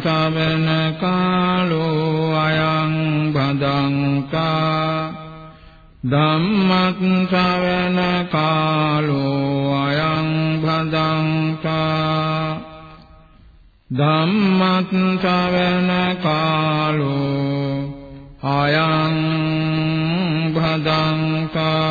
සවන කාලෝ අයං භදංතා ධම්මත් සවන කාලෝ අයං භදංතා ධම්මත් සවන කාලෝ අයං භදංතා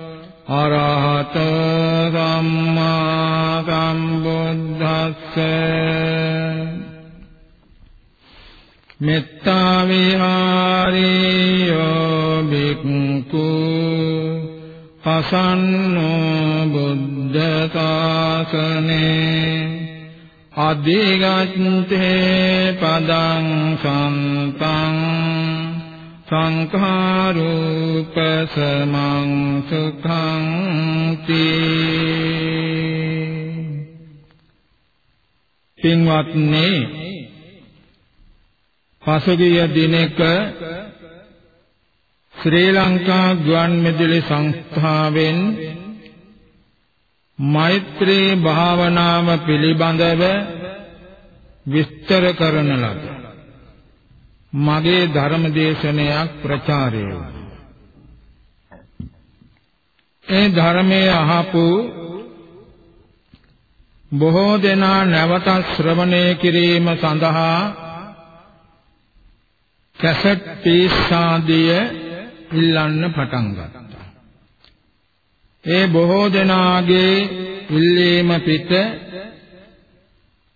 අරහත සම්මා සම්බුද්දස්ස. මෙත්තා විහාරියෝ බික්ඛු පසන්නෝ බුද්ධ ශාසනේ. අධිගච්ඡේ පදං සම්තං සංඛාරූප සමං සුඛං පින්වත්නි පසුගිය දිනක ශ්‍රී ලංකා ගුවන් විදුලි සංස්ථාවෙන් මෛත්‍රී භාවනාව පිළිබඳව විස්තර කරන ලද මගේ ධර්ම දේශනයක් ප්‍රචාරය ඒ ධර්මයේ අහපු බොහෝ දෙනා නැවත ශ්‍රවණය කිරීම සඳහා කැසට් පීස්සාදිය ඉල්ලන්න පටන් ගත්තා. ඒ බොහෝ දෙනාගේ ඉල්ලීම පිට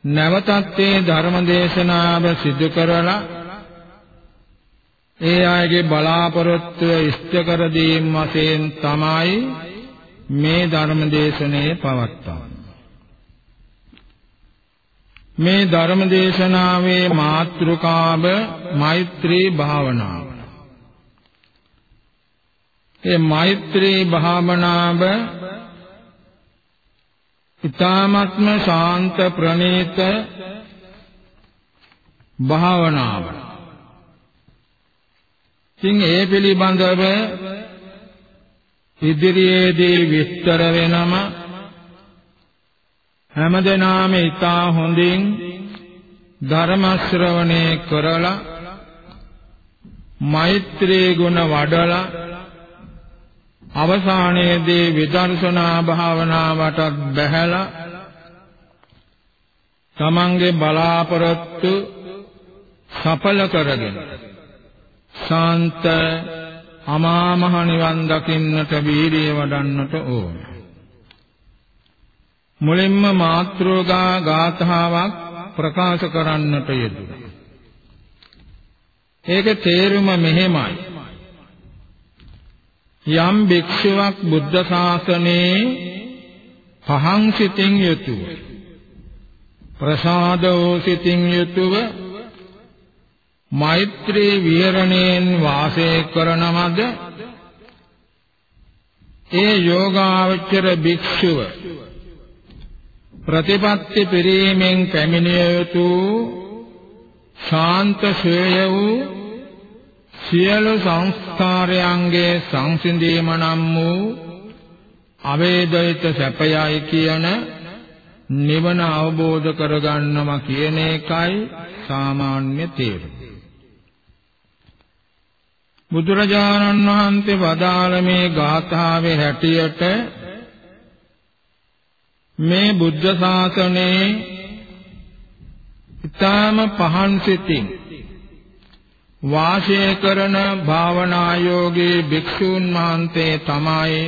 නැවතත් ඒ ධර්ම දේශනාව සිදු කරලා ඒ අයගේ බලාපොරොත්තුව ඉෂ්ට කර දීම වශයෙන් තමයි මේ ධර්ම දේශනාව පවත්වන්නේ. මේ ධර්ම දේශනාවේ මාතෘකාව මෛත්‍රී භාවනාව. ඒ මෛත්‍රී භාවනාව ඊ타ත්ම ශාන්ත ප්‍රණීත භාවනාවක්. ඉතින් ඒ පිළිබඳව ඉදිරියේදී විස්තර වෙනම හැමදෙනාම ඊතා හොඳින් ධර්ම ශ්‍රවණය කරලා මෛත්‍රී ගුණ වඩලා අවසානයේදී විදර්ශනා භාවනාවටත් බැහැලා තමන්ගේ බලාපොරොත්තු සඵල කරගෙන ශාන්ත අමා මහ නිවන් දකින්නට වීරිය වඩන්නට ඕන. මුලින්ම මාත්‍රෝගා ගාථාවක් ප්‍රකාශ කරන්නට යෙදුණා. ඒක තේරුම මෙහෙමයි. යම් භික්ෂුවක් බුද්ධ ශාසනයේ පහන් සිතින් යුතුව ප්‍රසාදෝ සිතින් යුතුව මෛත්‍රී විහරණයෙන් වාසය කරනවද ඒ යෝගාවචර භික්ෂුව ප්‍රතිපත්ති පිරීමෙන් පැමිණිය යුතු ශාන්ත ශේය වූ සියලු සංස්කාරයන්ගේ සංසිඳීම නම් වූ අවේදිත සැපයයි කියන නිවන අවබෝධ කරගන්නවා කියන එකයි සාමාන්‍ය තේරුම. බුදුරජාණන් වහන්සේ වදාළ මේ ගාථාවේ හැටියට මේ බුද්ධ ශාසනයේ ඊටාම පහන් සිතින් වාසය කරන භාවනා යෝගී භික්ෂූන් වහන්සේ තමයි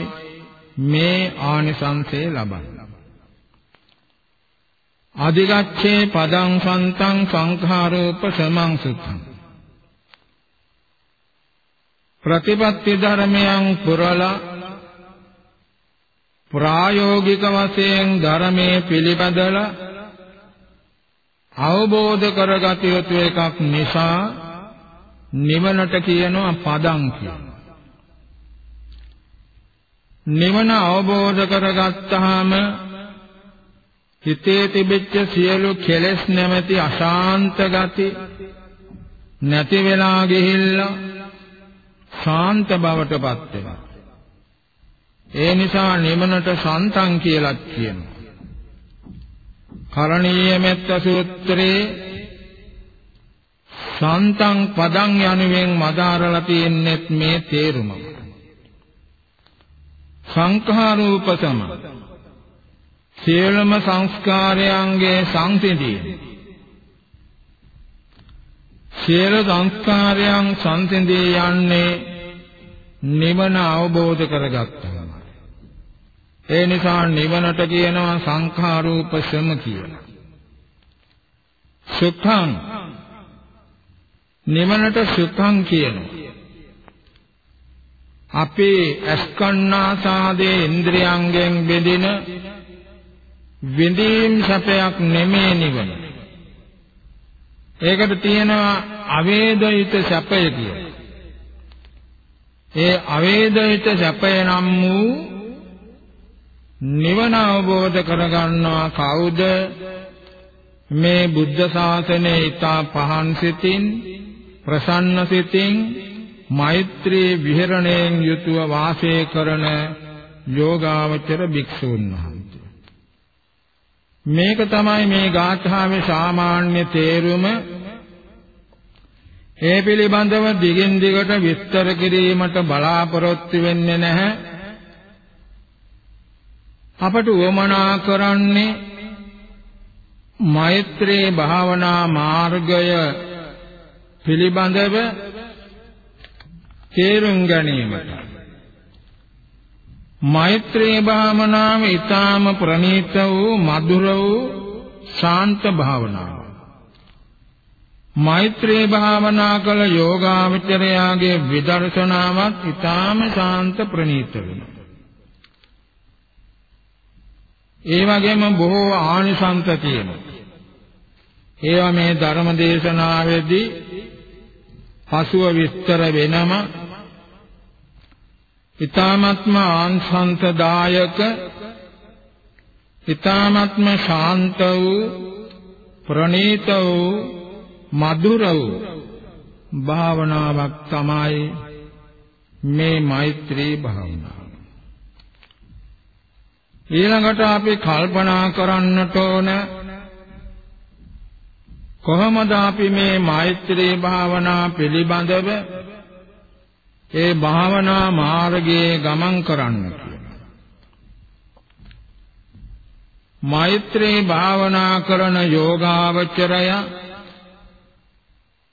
මේ ආනිසංසය ලබන්නේ. අධිගච්ඡේ පදං සන්තං සංඛාරෝප සමංසුතං ප්‍රතිපත්ති ධර්මයන් පුරලා ප්‍රායෝගික වශයෙන් ධර්මයේ පිළිපදලා අවබෝධ කරගත යුතු එකක් නිසා නිවනට කියනවා පදං කියලා. නිවන අවබෝධ කරගත්තාම හිතේ තිබෙච්ච සියලු කෙලෙස් නැමැති අශාන්ත ගති නැති වෙලා ගිහිල්ලා ශාන්ත බවටපත් වෙනවා. ඒ නිසා නිමනට සන්තං කියලා කියනවා. කරණීය මෙත්ත සූත්‍රයේ සන්තං පදං යනුවෙන් මදාරලා තියෙන්නේ මේ තේරුම. සංඛාරූපසම සියලුම සංස්කාරයන්ගේ සංසිඳීම සියලු සංස්කාරයන් සංසිඳී යන්නේ නිවන අවබෝධ කරගත්තාම ඒ නිසා නිවනට කියනවා සංඛාරූප සම කියලා සුඛං නිවනට සුඛං කියනවා අපේ අස්කන්නාසාදේ ඉන්ද්‍රියයන්ගෙන් බෙදෙන විඳීම් සැපයක් නෙමේ නිවන. ඒකට තියෙනවා අවේදිත සැපය කියලා. ඒ අවේදිත සැපය නම් වූ නිවන අවබෝධ කරගන්නවා කවුද? මේ බුද්ධ ශාසනයේ ඊතා පහන් සිතින් ප්‍රසන්න සිතින් මෛත්‍රී විහරණයෙන් යුතුව වාසය කරන යෝගාවචර භික්ෂූන් වහන්සේ. මේක තමයි මේ ගාථාවේ සාමාන්‍ය තේරුම. ඒ පිළිබඳව දිගින් දිගට විස්තර කිරීමට බලාපොරොත්තු වෙන්නේ නැහැ අපට උවමනා කරන්නේ මෛත්‍රී භාවනා මාර්ගය පිළිබඳව තේරුම් ගැනීමට මෛත්‍රී භාවනාව ඊටාම ප්‍රණීත වූ මధుර වූ ශාන්ත භාවනාව. මෛත්‍රී භාවනා කළ යෝගාවචරයාගේ විදර්ශනාවත් ඊටාම ශාන්ත ප්‍රණීත වෙනවා. ඒ වගේම බොහෝ ආනිසංස තියෙනවා. ඒවා මේ ධර්ම දේශනාවේදී පසුව විස්තර වෙනම ඊ타මත්ම ආංශන්තදායක ඊ타මත්ම ශාන්ත වූ ප්‍රණීත වූ මధుර වූ භාවනාවක් තමයි මේ මෛත්‍රී භාවනාව. ඊළඟට අපි කල්පනා කරන්නට ඕන කොහොමද අපි මේ මෛත්‍රී භාවනා පිළිබඳව ඒ භාවනා මාර්ගයේ ගමන් කරන්න කියලා. මෛත්‍රී භාවනා කරන යෝගාවචරය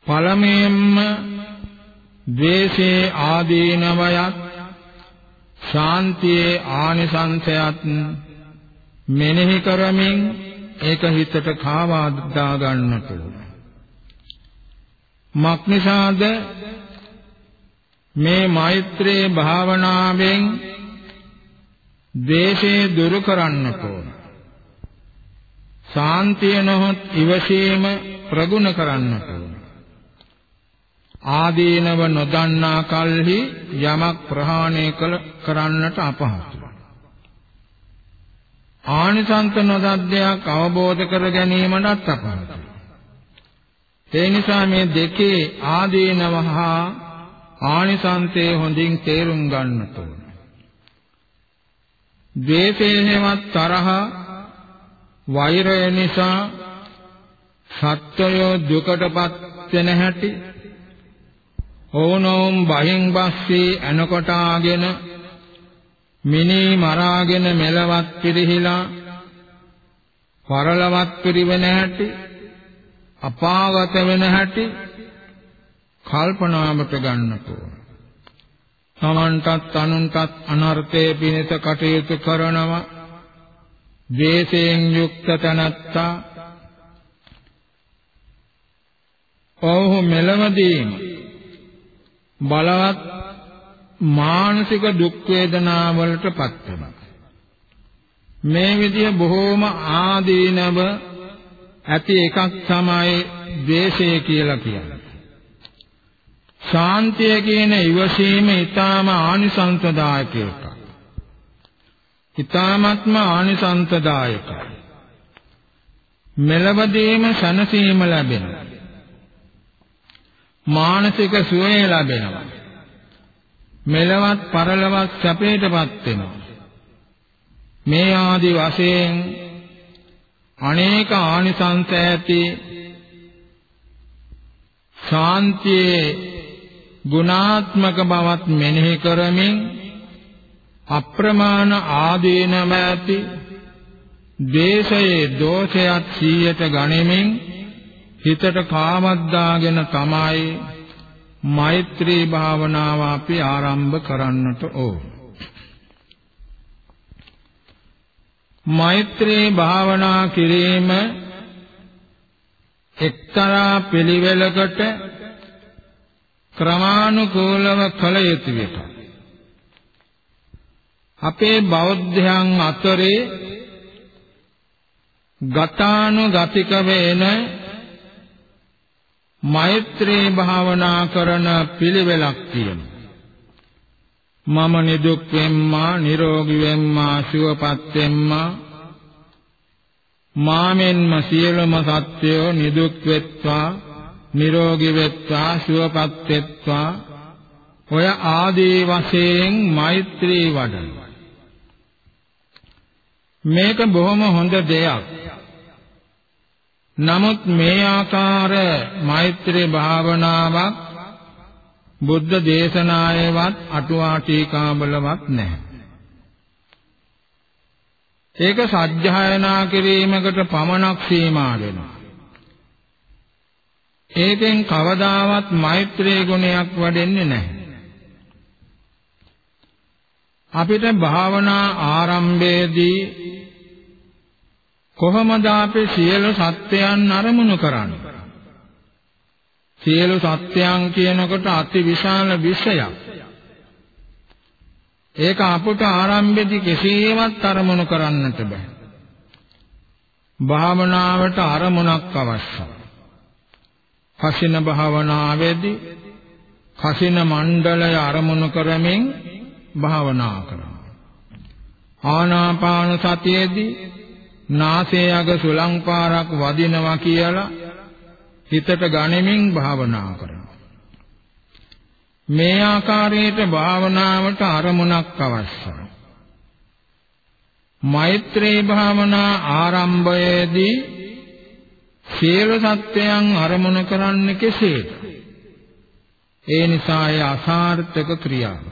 පළමුවෙන්ම ද්වේෂේ ආදීනවයත් ශාන්තියේ ආනිසංසයත් මෙනෙහි කරමින් ඒක හිතට කාවා දා ගන්නට ඕන. මක්නිසාද මේ මෛත්‍රී භාවනාවෙන් ද්වේෂය දුරු කරන්නට ඕන. සාන්තිය නොහොත් ඉවසීම ප්‍රගුණ කරන්නට ඕන. ආදීනව නොදන්නා කල්හි යමක් ප්‍රහාණය කළ කරන්නට අපහසුයි. ආනිසංස නොදද්දයක් අවබෝධ කර ගැනීමටත් අපහසුයි. ඒ නිසා මේ දෙකේ ආදීනව හා ආනිසංසය හොඳින් තේරුම් ගන්නට ඕන. ද්වේෂයෙන්වත් තරහ වෛරය නිසා සත්වය දුකටපත් වෙන හැටි ඕනෝම් බහින් බස්සී අනකොටාගෙන මිනී මරාගෙන මෙලවත් පිරිහිලා පරලවත් පිරිවෙන හැටි අපාගත වෙන හැටි කල්පනාවට ගන්නකෝ. තමන්ටත් අනුන්ටත් අනර්ථයේ පිණිස කටයුතු කරනවා. ද්වේෂයෙන් යුක්ත තනත්තා ඔහු මෙලවදීම බලවත් මානසික දුක් වේදනාවලට පත් වෙනවා. මේ විදිය බොහෝම ආදීනව ඇති එකක් තමයි ද්වේෂය කියලා කියන්නේ. ශාන්තිය කියන ඉවසීම ඊටාම ආනිසංසදායක එකක්. ඊටාමත්ම ආනිසංසදායකයි. මෙලවදීම සනසීම ලැබෙනවා. මානසික සුවය ලැබෙනවා. මෙලවත් පරලවත් සැපයටපත් වෙනවා. මේ ආදි වශයෙන් අනේක ආනිසංස ඇති ශාන්තියේ ගුණාත්මක බවත් මෙනෙහි කරමින් අප්‍රමාණ ආදීනම ඇති දේශයේ දෝෂයත් සීයට ගනිමින් හිතට කාමද්දාගෙන තමයි මෛත්‍රී භාවනාව අපි ආරම්භ කරන්නට ඕන. මෛත්‍රී භාවනා කිරීම එක්තරා පිළිවෙලකට ක්‍රමානුකූලව කළ යුතු එකක්. අපේ බෞද්ධයන් අතරේ ගතානුගතික වෙන මෛත්‍රී භාවනා කරන පිළිවෙලක් තියෙනවා. මම නිදුක් වෙම්මා නිරෝගී වෙම්මා සුවපත් වෙම්මා. මාමෙන්ම සියලුම සත්වයෝ නිදුක් වෙත්වා නිරෝගී වෙත්වා සුවපත් වෙත්වා. ඔය ආදී වශයෙන් මෛත්‍රී වඩන මේක බොහොම හොඳ දෙයක්. නමුත් මේ ආකාර මෛත්‍රී භාවනාවක් බුද්ධ දේශනායේවත් අටුවා ටීකාවලවත් නැහැ. ඒක සත්‍යයනා කිරීමකට පමණක් සීමා වෙනවා. ඒකෙන් කවදාවත් මෛත්‍රී ගුණයක් වැඩෙන්නේ නැහැ. අපිට භාවනා ආරම්භයේදී කොහොමද අපි සියලු සත්‍යයන් අරමුණු කරන්නේ? සියලු සත්‍යයන් කියනකොට අති විශාල විෂයක්. ඒක අපට ආරම්භයේදී කෙසේවත් අරමුණු කරන්නට බෑ. භාවනාවට අරමුණක් අවශ්‍යයි. කසින භාවනාවේදී කසින මණ්ඩලය අරමුණු කරමින් භාවනා කරනවා. ආනාපාන සතියේදී නාසයේ අග සුලං පාරක් වදිනවා කියලා හිතට ගනිමින් භාවනා කරනවා. මේ ආකාරයට භාවනාවට අරමුණක් අවශ්‍යයි. මෛත්‍රී භාවනා ආරම්භයේදී සියලු සත්‍යයන් අරමුණු කරන්නේ කෙසේද? ඒ නිසා ඒ අසාර්ථක ක්‍රියාව.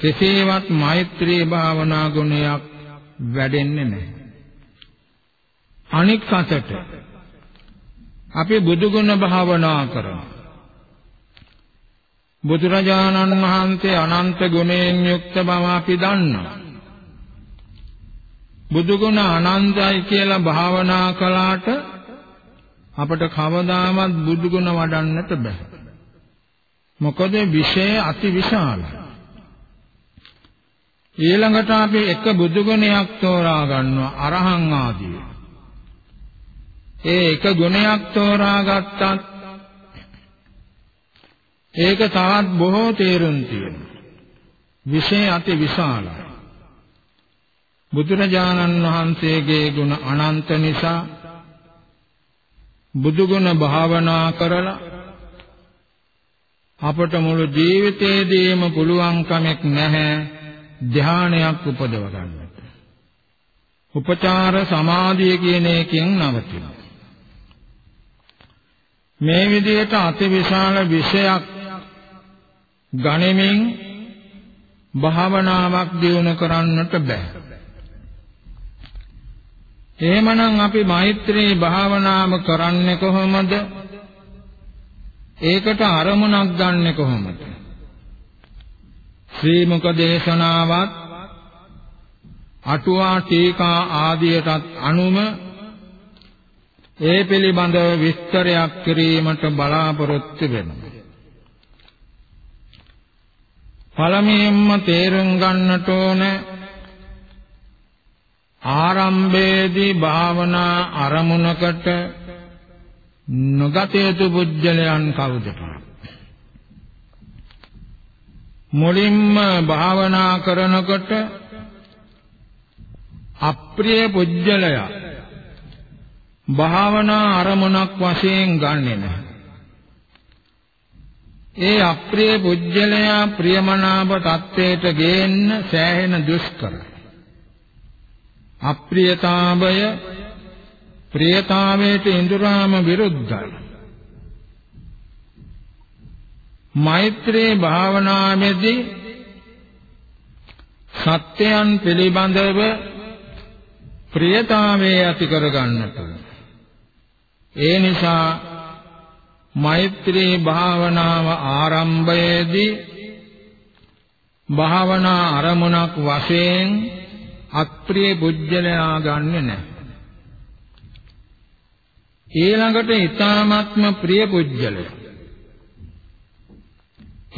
කෙසේවත් මෛත්‍රී භාවනා ගුණයක් වැඩෙන්නේ නැහැ. අනික් අතට අපි බුදුගුණ භාවනා කරනවා. බුදුරජාණන් වහන්සේ අනන්ත ගුණයෙන් යුක්ත බව අපි දන්නවා. බුදුගුණ අනන්තයි කියලා භාවනා කළාට අපට කවදාවත් බුදුගුණ වඩන්නට බෑ. මොකද විෂය අති විශාලයි. ඊළඟට අපි එක බුදුගුණයක් තෝරා ගන්නවා අරහං ආදී. ඒ එක ගුණයක් තෝරාගත්තත් ඒක තවත් බොහෝ තේරුම් තියෙනවා. විෂය අති විශාලයි. බුදුරජාණන් වහන්සේගේ ගුණ අනන්ත නිසා බුදු ගුණ භාවනා කරලා අපට මුළු ජීවිතේදීම පුළුවන් කමක් නැහැ ධානයක් උපදව ගන්නට. උපචාර සමාධිය කියන එකෙන් නවතිනවා. මේ විදිහට අතිවිශාල විෂයක් ගණෙමින් භාවනාවක් දියුණු කරන්නට බෑ. එහෙමනම් අපි මෛත්‍රී භාවනාව කරන්නේ කොහොමද? ඒකට අරමුණක් ගන්නෙ කොහොමද? ශ්‍රී මුක දේශනාවත් අටුවා ටීකා ආදියටත් අනුම ඒ පිළිබඳව විස්තරයක් කිරීමට බලාපොරොත්තු වෙනවා. පළමුවෙන්ම තේරුම් ගන්නට ඕන ආරම්භයේදී භාවනා අරමුණකට නොගත යුතු පුජ්‍යලයන් කවුද මුලින්ම භාවනා කරනකොට අප්‍රිය පුජ්‍යලයා භාවනා අරමුණක් වශයෙන් ගන්නෙ නැහැ. ඒ අප්‍රිය පුජ්‍යලයා ප්‍රියමනාප තත්වයට ගේන්න සෑහෙන දුෂ්කරයි. අප්‍රියතාවය ප්‍රියතාවයට ඉඳුරාම විරුද්ධයි. මෛත්‍රී භාවනාවේදී සත්‍යයන් පිළිබඳව ප්‍රියතාවය ඇති කර ගන්නට ඒ නිසා මෛත්‍රී භාවනාව ආරම්භයේදී භාවනා අරමුණක් වශයෙන් අප්‍රිය බුද්ධලයා ගන්නෙ නැහැ. ඊළඟට ඊ타ත්ම ප්‍රිය පුජ්‍යලය.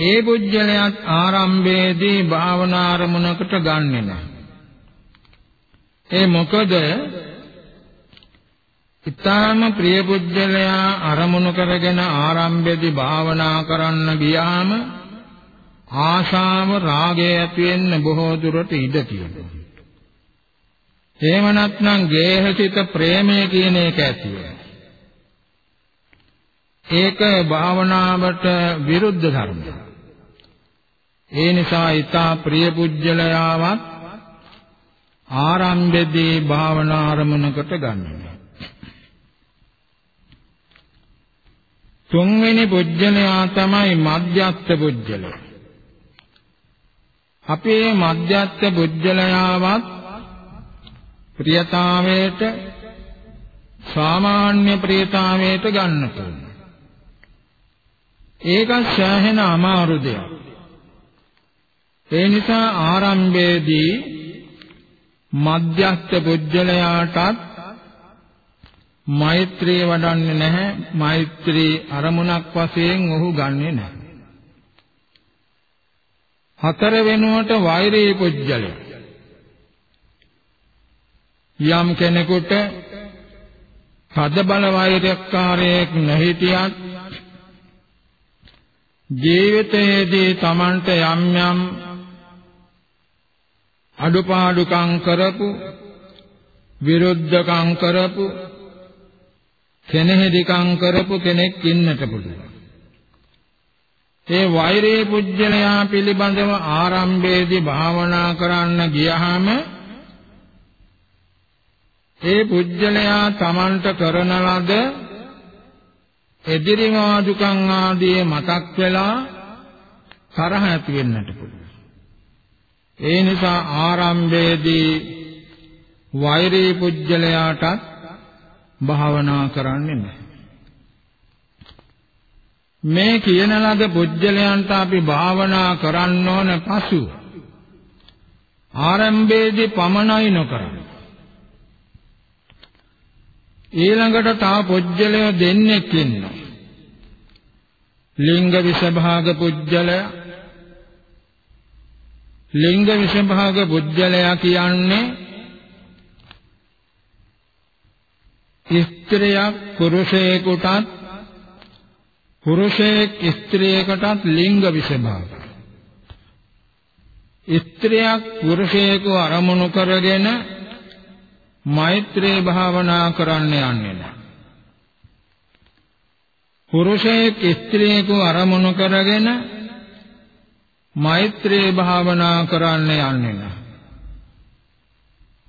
ඒ පුජ්‍යලයත් ආරම්භයේදී භාවනා අරමුණකට ගන්නෙ නැහැ. ඒ මොකද ඊ타ම ප්‍රිය පුජ්‍යලයා අරමුණු කරගෙන ආරම්භයේදී භාවනා කරන්න ගියාම ආශාව රාගය ඇති වෙන්න බොහෝ දුරට ඉඩ තියෙනවා. එහෙම නැත්නම් ගේහසිත ප්‍රේමය කියන එක ඇති ඒක භාවනාවට විරුද්ධ ධර්මයක්. ඒ නිසා ඊතා ප්‍රිය පුජ්‍යලයාවත් ආරම්භයේදී භාවනා ආරමුණකට ගන්නවා. තුන්වෙනි පුජ්‍යලයා තමයි මධ්‍යස්ථ පුජ්‍යලය. අපේ මධ්‍යස්ථ පුජ්‍යලයාවත් ප්‍රියතාවයට සාමාන්‍ය ප්‍රියතාවයට ගන්නට ඕන. ඒක සෑහෙන අමාරු දෙයක්. ඒ නිසා ආරම්භයේදී මධ්‍යස්ථ පුජ්‍යලයාටත් මෛත්‍රිය වඩන්නේ නැහැ. මෛත්‍රී අරමුණක් වශයෙන් ඔහු ගන්නෙ නැහැ. හතර වෙනුවට වෛරී පුජ්‍යලය. යම් කෙනෙකුට පද බල වෛරයක්කාරයෙක් නැහිටියත් ජීවිතයේදී Tamanට යම් යම් අඩුපාඩුකම් කරපු විරුද්ධකම් කරපු කෙනෙහිදිකම් කරපු කෙනෙක් ඉන්නට පුළුවන්. ඒ වෛරේ පුජ්‍යලයා පිළිබඳව ආරම්භයේදී භාවනා කරන්න ගියහම ඒ පුජ්‍යලයා Tamanට කරන ලද එදිරිමාදුකම් ආදී මතක් වෙලා තරහ ඇති වෙන්නට පුළුවන්. ඒ නිසා ආරම්භයේදී වෛරී පුජ්‍යලයාටත් භාවනා කරන්නේ නැහැ. මේ කියන ලද පුජ්‍යලයන්ට අපි භාවනා කරන්න ඕන පසු ආරම්භයේදී පමණයි නොකරන්නේ. ඊළඟට තව පුජ්‍යලය දෙන්නෙක් ඉන්නවා. ලිංග විසභාග පුජ්‍යලය ලිංග විසභාග පුජ්‍යලයා කියන්නේ ස්ත්‍රියක් පුරුෂයෙකුටත් පුරුෂයෙක් ස්ත්‍රියකටත් ලිංග විසභාග ස්ත්‍රියක් පුරුෂයෙකු අරමුණු කරගෙන මෛත්‍රී භාවනා කරන්න යන්නේ නැහැ. පුරුෂයෙක් ස්ත්‍රියකු අරමුණු කරගෙන මෛත්‍රී භාවනා කරන්න යන්නේ නැහැ.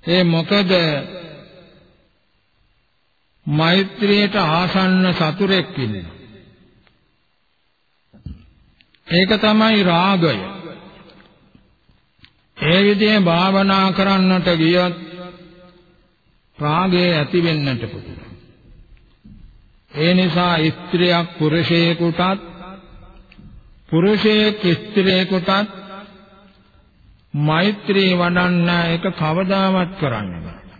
ඒ මොකද මෛත්‍රියට ආසන්න සතුරෙක් ඉන්නේ. ඒක තමයි රාගය. ඒ විදිහේ භාවනා කරන්නට ගියොත් රාගය ඇති වෙන්නට පුළුවන්. ඒ නිසා ස්ත්‍රියක් පුරුෂයෙකුටත් පුරුෂයෙක් ස්ත්‍රියකටත් මෛත්‍රී වඩන්න එක කවදාවත් කරන්නේ නැහැ.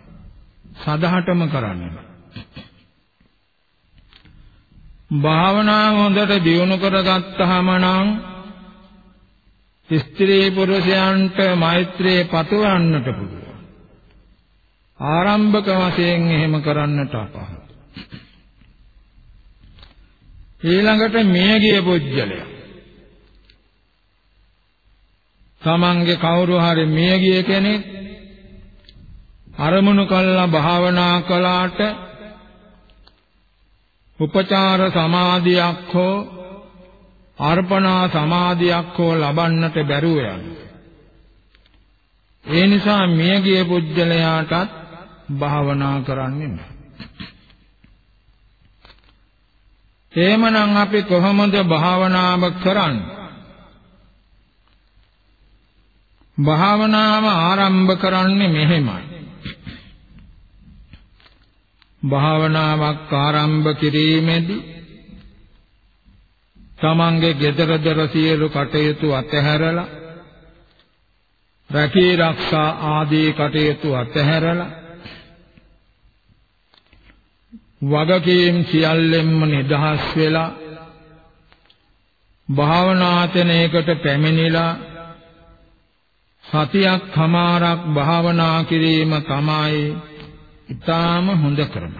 සදහටම කරන්නේ නැහැ. භාවනාව හොඳට දියුණු කරගත්තාම නම් ස්ත්‍රී පුරුෂයන්ට මෛත්‍රී පතුරවන්නට පුළුවන්. ආරම්භක වශයෙන් එහෙම කරන්නට අපහසුයි. ඊළඟට මියගිය පුජ්‍යලයා තමන්ගේ කවුරු හරි මියගිය කෙනෙක් අරමුණු කළා භාවනා කළාට උපචාර සමාධියක් හෝ අර්පණා සමාධියක් හෝ ලබන්නට බැරුව යනවා. ඒ නිසා මියගිය පුජ්‍යලයාටත් භාවනා කරන්නේ නැහැ. එහෙමනම් අපි කොහොමද භාවනාව කරන්නේ? භාවනාව ආරම්භ කරන්නේ මෙහෙමයි. භාවනාවක් ආරම්භ කිරීමේදී තමන්ගේ gedara dara සියලු කටයුතු අතහැරලා රැකී රක්ෂා ආදී කටයුතු අතහැරලා වගකීම් සියල්ලෙන්ම නිදහස් වෙලා භාවනාතනයකට පැමිණිලා සතියක් හමාරක් භාවනා කිරීම තමයි ඊටාම හොඳ ක්‍රම.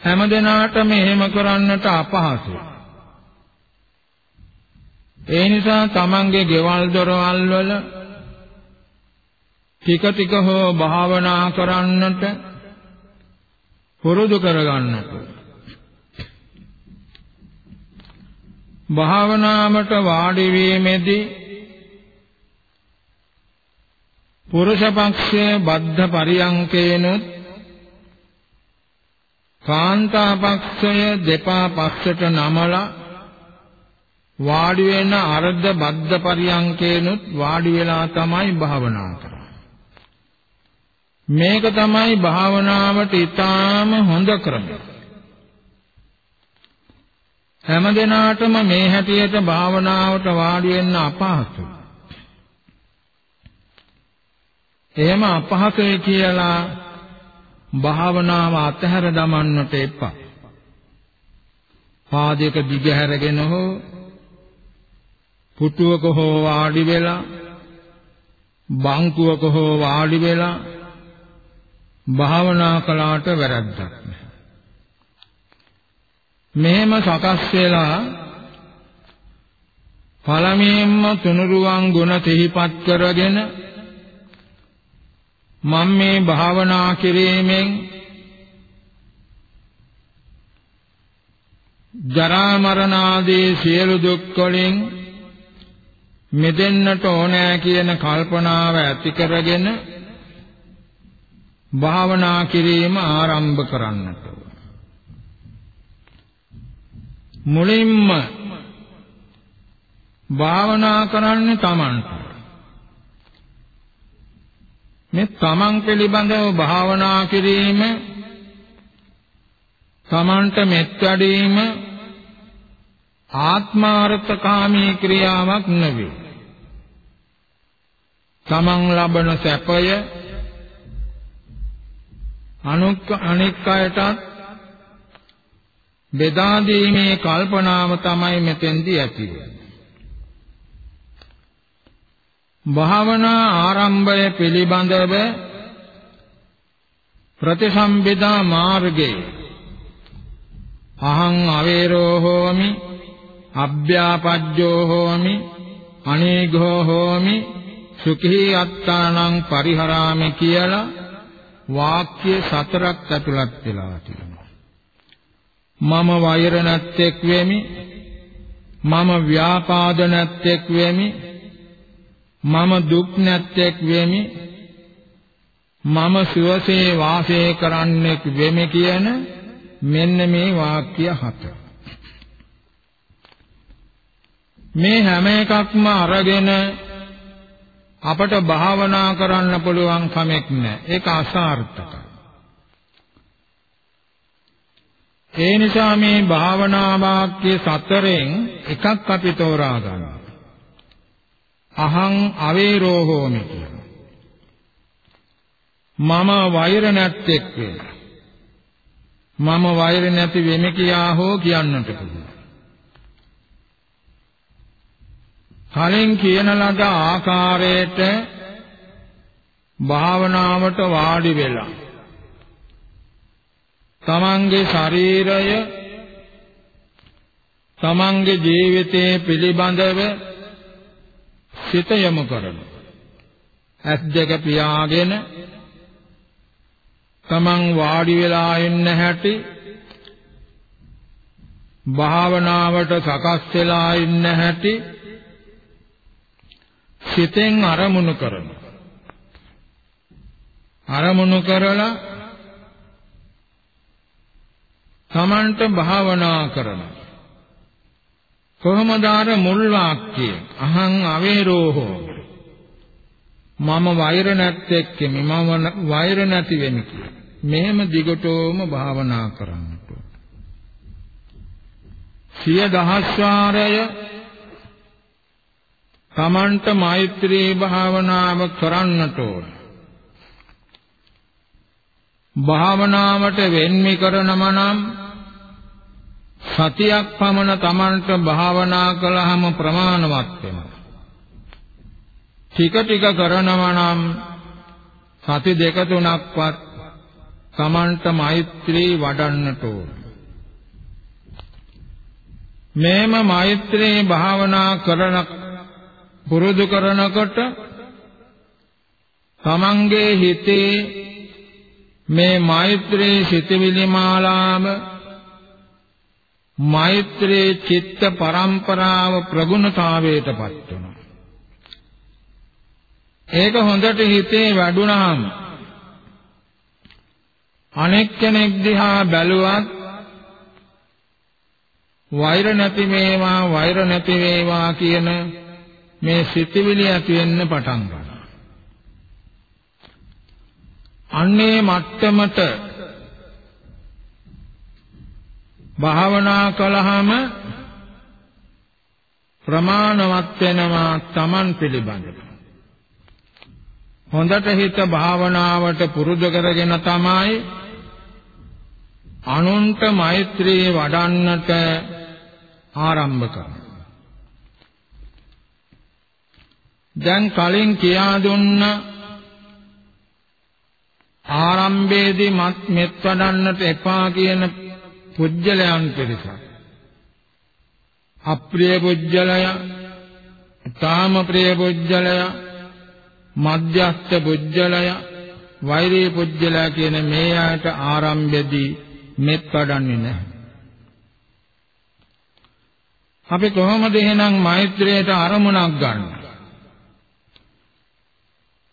හැමදෙනාටම එහෙම කරන්නට අපහසුයි. ඒ නිසා තමන්ගේ ගෙවල් දොරවල් වල ටික ටික හෝ භාවනා කරන්නට පුරුදු කරගන්නට භාවනාවට වාඩි වීමේදී පුරුෂ පක්ෂයේ බද්ධ පරියංකේනොත් කාන්තා පක්ෂය දෙපා පස්සට නමලා වාඩි වෙන අර්ධ බද්ධ පරියංකේනොත් වාඩි වෙලා තමයි භාවනා කරන්නේ. මේක තමයි භාවනාවට ඊටාම හොඳ ක්‍රමය. හැම දිනාටම මේ හැටියට භාවනාවට වාඩි වෙන්න අපහසුයි. එහෙම අපහසුයි කියලා භාවනාව අතහැර දමන්නට එපා. පාදයක දිග හැරගෙන හෝ පුටුවක හෝ වාඩි වෙලා බංකුවක හෝ වාඩි වෙලා භාවනා කළාට වැරද්දක් නැහැ. මෙහෙම සකස් වෙලා පළමුවෙන්ම තුනුරුවන් ගුණ සිහිපත් කරගෙන මම මේ භාවනා කිරීමෙන් ජරා මරණ ආදී සියලු දුක් වලින් මෙදෙන්නට ඕනෑ කියන කල්පනාව ඇති කරගෙන භාවනා කිරීම ආරම්භ කරන්නට මුලින්ම භාවනා කරන්නේ Tamanට. මේ තමන් පිළිබඳව භාවනා කිරීම තමන්ට මෙත් වැඩීම ආත්මාර්ථකාමී ක්‍රියාවක් නෙවෙයි. තමන් ලබන සැපය අනුක් අනික් අයටත් බෙදා දීමේ කල්පනාව තමයි මෙතෙන්දී ඇති වෙන්නේ. භාවනා ආරම්භය පිළිබඳව ප්‍රතිසම්බිදා මාර්ගයේ අහං අවේරෝ හෝමි අභ්‍යාපජ්ජෝ හෝමි අනේඝෝ හෝමි සුඛී අත්තානං පරිහරාමි කියලා වාක්‍ය සතරක් ඇතුළත් වෙලා තියෙනවා. මම වෛර නැත්තේක් වෙමි මම ව්‍යාපාද නැත්තේක් වෙමි මම දුක් නැත්තේක් වෙමි. මම සුවසේ වාසය කරන්නෙක් වෙමි කියන මෙන්න මේ වාක්‍ය හත. මේ හැම එකක්ම අරගෙන අපට භාවනා කරන්න පුළුවන් කමක් නැහැ ඒක අසාර්ථකයි. ඒ නිසා මේ භාවනා වාක්‍ය සතරෙන් එකක් අපි තෝරා ගන්නවා. අහං අවේරෝ හෝමි කියලා. මම වෛර නැත්තේක් වේ. මම වෛර නැති වෙමි කියා හෝ කියන්නට පුළුවන්. කලින් කියන ලද ආකාරයට භාවනාවට වාඩි වෙලා තමන්ගේ ශරීරය තමන්ගේ ජීවිතයේ පිළිබඳව සිත යොමු කරන ඇස් දෙක පියාගෙන තමන් වාඩි වෙලා ඉන්න හැටි භාවනාවට සකස් වෙලා ඉන්න හැටි සිතෙන් අරමුණු කරන අරමුණු කරලා තමන්ට භාවනා කරනවා. කොහොමද අර මුල් වාක්‍යය අහං අවේරෝහෝ. මම වෛර නැත්තේක් මම වෛර නැති වෙමි කියලා මෙහෙම දිගටම භාවනා කරන්නට. සිය දහස් වාරය තමන්ට මෛත්‍රී භාවනාව කරන්නට ඕන. භාවනාවට වෙන්මි කරනම නම් සතියක් පමණ Tamanට භාවනා කළාම ප්‍රමාණවත් වෙනවා. ටික ටික කරනවා නම් සති දෙක තුනක්වත් Tamanට මෛත්‍රී වඩන්නට ඕන. මේම මෛත්‍රී භාවනා කරන පුරුදු කරනකොට තමන්ගේ හිතේ මේ මෛත්‍රී සිතවිලි මාලාව මෛත්‍රී චිත්ත පරම්පරාව ප්‍රගුණතාවයටපත් වෙනවා. ඒක හොඳට හිතේ වැඩුණාම අනෙක් කෙනෙක් දිහා බැලුවත් වෛර නැති වේවා වෛර නැති වේවා කියන මේ සිතිවිලි ඇති වෙන්න පටන් ගන්නවා. අන්නේ මට්ටමට භාවනා කළාම ප්‍රමාණවත් වෙනවා Taman පිළිබඳව. හොඳට හිත භාවනාවට පුරුදු කරගෙන තමයි අනුන්ට මෛත්‍රී වඩන්නට ආරම්භ කරන්නේ. දැන් කලින් කියා දුන්න ආරම්භයේදී මෙත් වඩන්නට එපා කියන පුජ්‍යලයන් පිරිසක් අප්‍රිය පුජ්‍යලය තාම ප්‍රිය පුජ්‍යලය මධ්‍යස්ථ පුජ්‍යලය වෛරී පුජ්‍යලය කියන මේ ආයත ආරම්භයේදී මෙත් වඩන්නේ නැහැ. අපි කොහොමද එහෙනම් මෛත්‍රියට අරමුණක් ගන්න?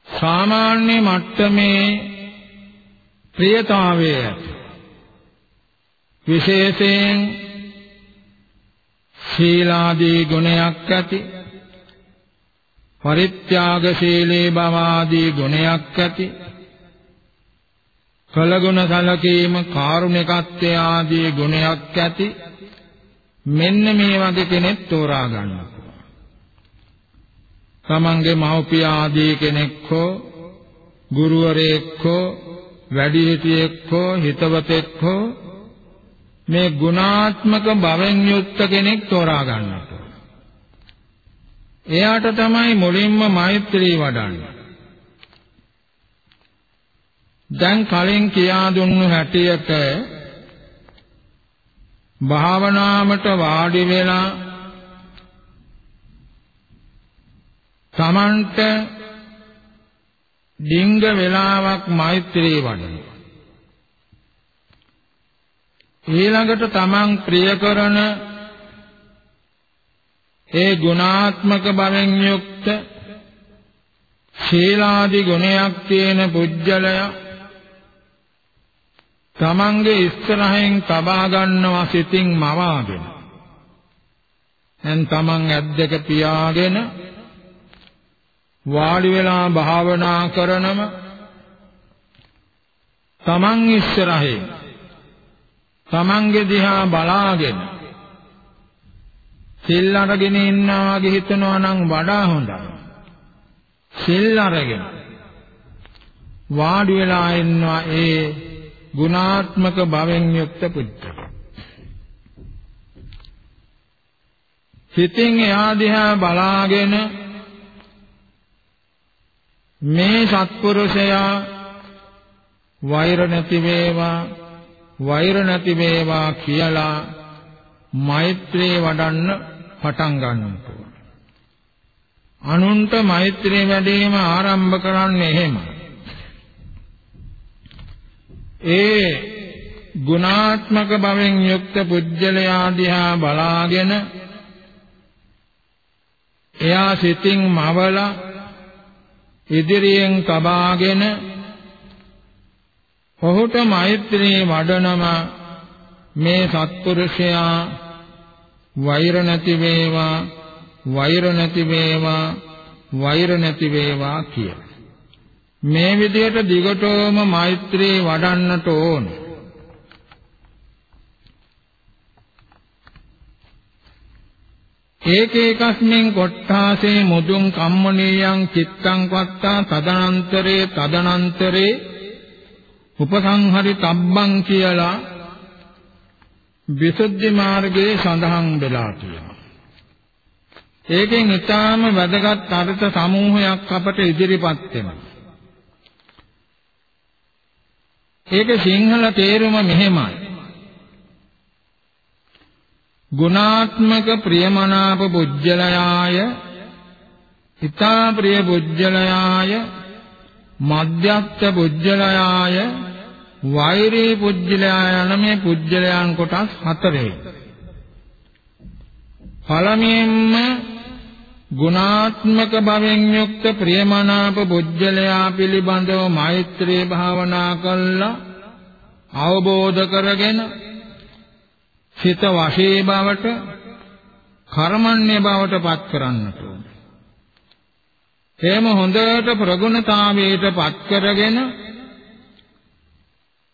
සාමාන්‍ය මට්ටමේ ප්‍රියතාවයේ ඇති. විශේෂයෙන් ශීලාදී ගුණයක් ඇති පරිත්‍යාගශීලී බවාදී ගුණයක් ඇති කලගුණ සලකීම කාරුණිකත්වය ආදී ගුණයක් ඇති මෙන්න මේ වගේ කෙනෙක් තෝරා ගන්න. තමන්ගේ මව්පිය ආදී කෙනෙක් හෝ ගුරුවරයෙක් හෝ වැඩිහිටියෙක් හෝ හිතවතෙක් හෝ මේ ගුණාත්මක භවෙන් යුක්ත කෙනෙක් තෝරා ගන්නට. එයාට තමයි මුලින්ම මෛත්‍රී වඩන්නේ. දැන් කලින් කියා දුන්නු හැටියට භාවනාවට වාඩි වෙලා තමන්ට ඩිංග වෙලාවක් මෛත්‍රී වඩනවා. ඊළඟට තමන් ප්‍රිය කරන ඒ ගුණාත්මක බවෙන් යුක්ත ශීලාදි ගුණයක් තියෙන පුජ්‍යලය තමන්ගේ ඉස්සරහෙන් තබා ගන්නවා සිතින් මවාගෙන. දැන් තමන් ඇද්දක පියාගෙන වාඩි වෙලා භාවනා කරනම තමන් ඉස්සරහින් තමන්ගේ දිහා බලාගෙන සිල් අරගෙන ඉන්නා වගේ හිතනවා නම් වඩා හොඳයි. සිල් අරගෙන වාඩි වෙලා ඉන්නවා ඒ ගුණාත්මක භවෙන් යුක්ත පුත්‍රය. සිතින් එහා දිහා බලාගෙන මේ සත්පුරුෂයා වෛර නැති වේවා වෛර නැති වේවා කියලා මෛත්‍රී වඩන්න පටන් ගන්නවා. අනුන්ට මෛත්‍රී වැඩීම ආරම්භ කරන්නේ එහෙමයි. ඒ ගුණාත්මක භවෙන් යුක්ත පුජ්‍යලයා දිහා බලාගෙන එයා සිතින් මවලා ඉදිරියෙන් තබාගෙන ඔහුට මෛත්‍රී වඩනම මේ සත්පුරුෂයා වෛර නැති වේවා වෛර නැති වේවා වෛර නැති වේවා කියලා මේ විදිහට දිගටම මෛත්‍රී වඩන්නට ඕන. ඒකේකස්මින් කොට්ඨාසේ මුදුං කම්මනීයං චිත්තං වත්තා තදනන්තරේ තදනන්තරේ උපසංහරි තබ්බං කියලා විසුද්ධි මාර්ගයේ සඳහන් වෙලා තියෙනවා. ඒකෙන් ඊටාම වැදගත් අර්ථ සමූහයක් අපට ඉදිරිපත් වෙනවා. ඒක සිංහල තේරුම මෙහෙමයි. ගුණාත්මක ප්‍රියමනාප පුජ්‍යලයාය හිතා ප්‍රිය පුජ්‍යලයාය මධ්‍යස්ථ පුජ්‍යලයාය වෛරී පුජ්‍යලයා යන මේ පුජ්‍යලයන් කොටස් හතරේ. පළමුවෙන්ම ගුණාත්මක භවෙන් යුක්ත ප්‍රියමනාප බුද්ධලයා පිළිබඳව මෛත්‍රී භාවනා කළා අවබෝධ කරගෙන සිත වශී බවට කර්මන්නේ බවට පත් කරන්නට ඕන. එහෙම හොඳට ප්‍රගුණතාවයට පත් කරගෙන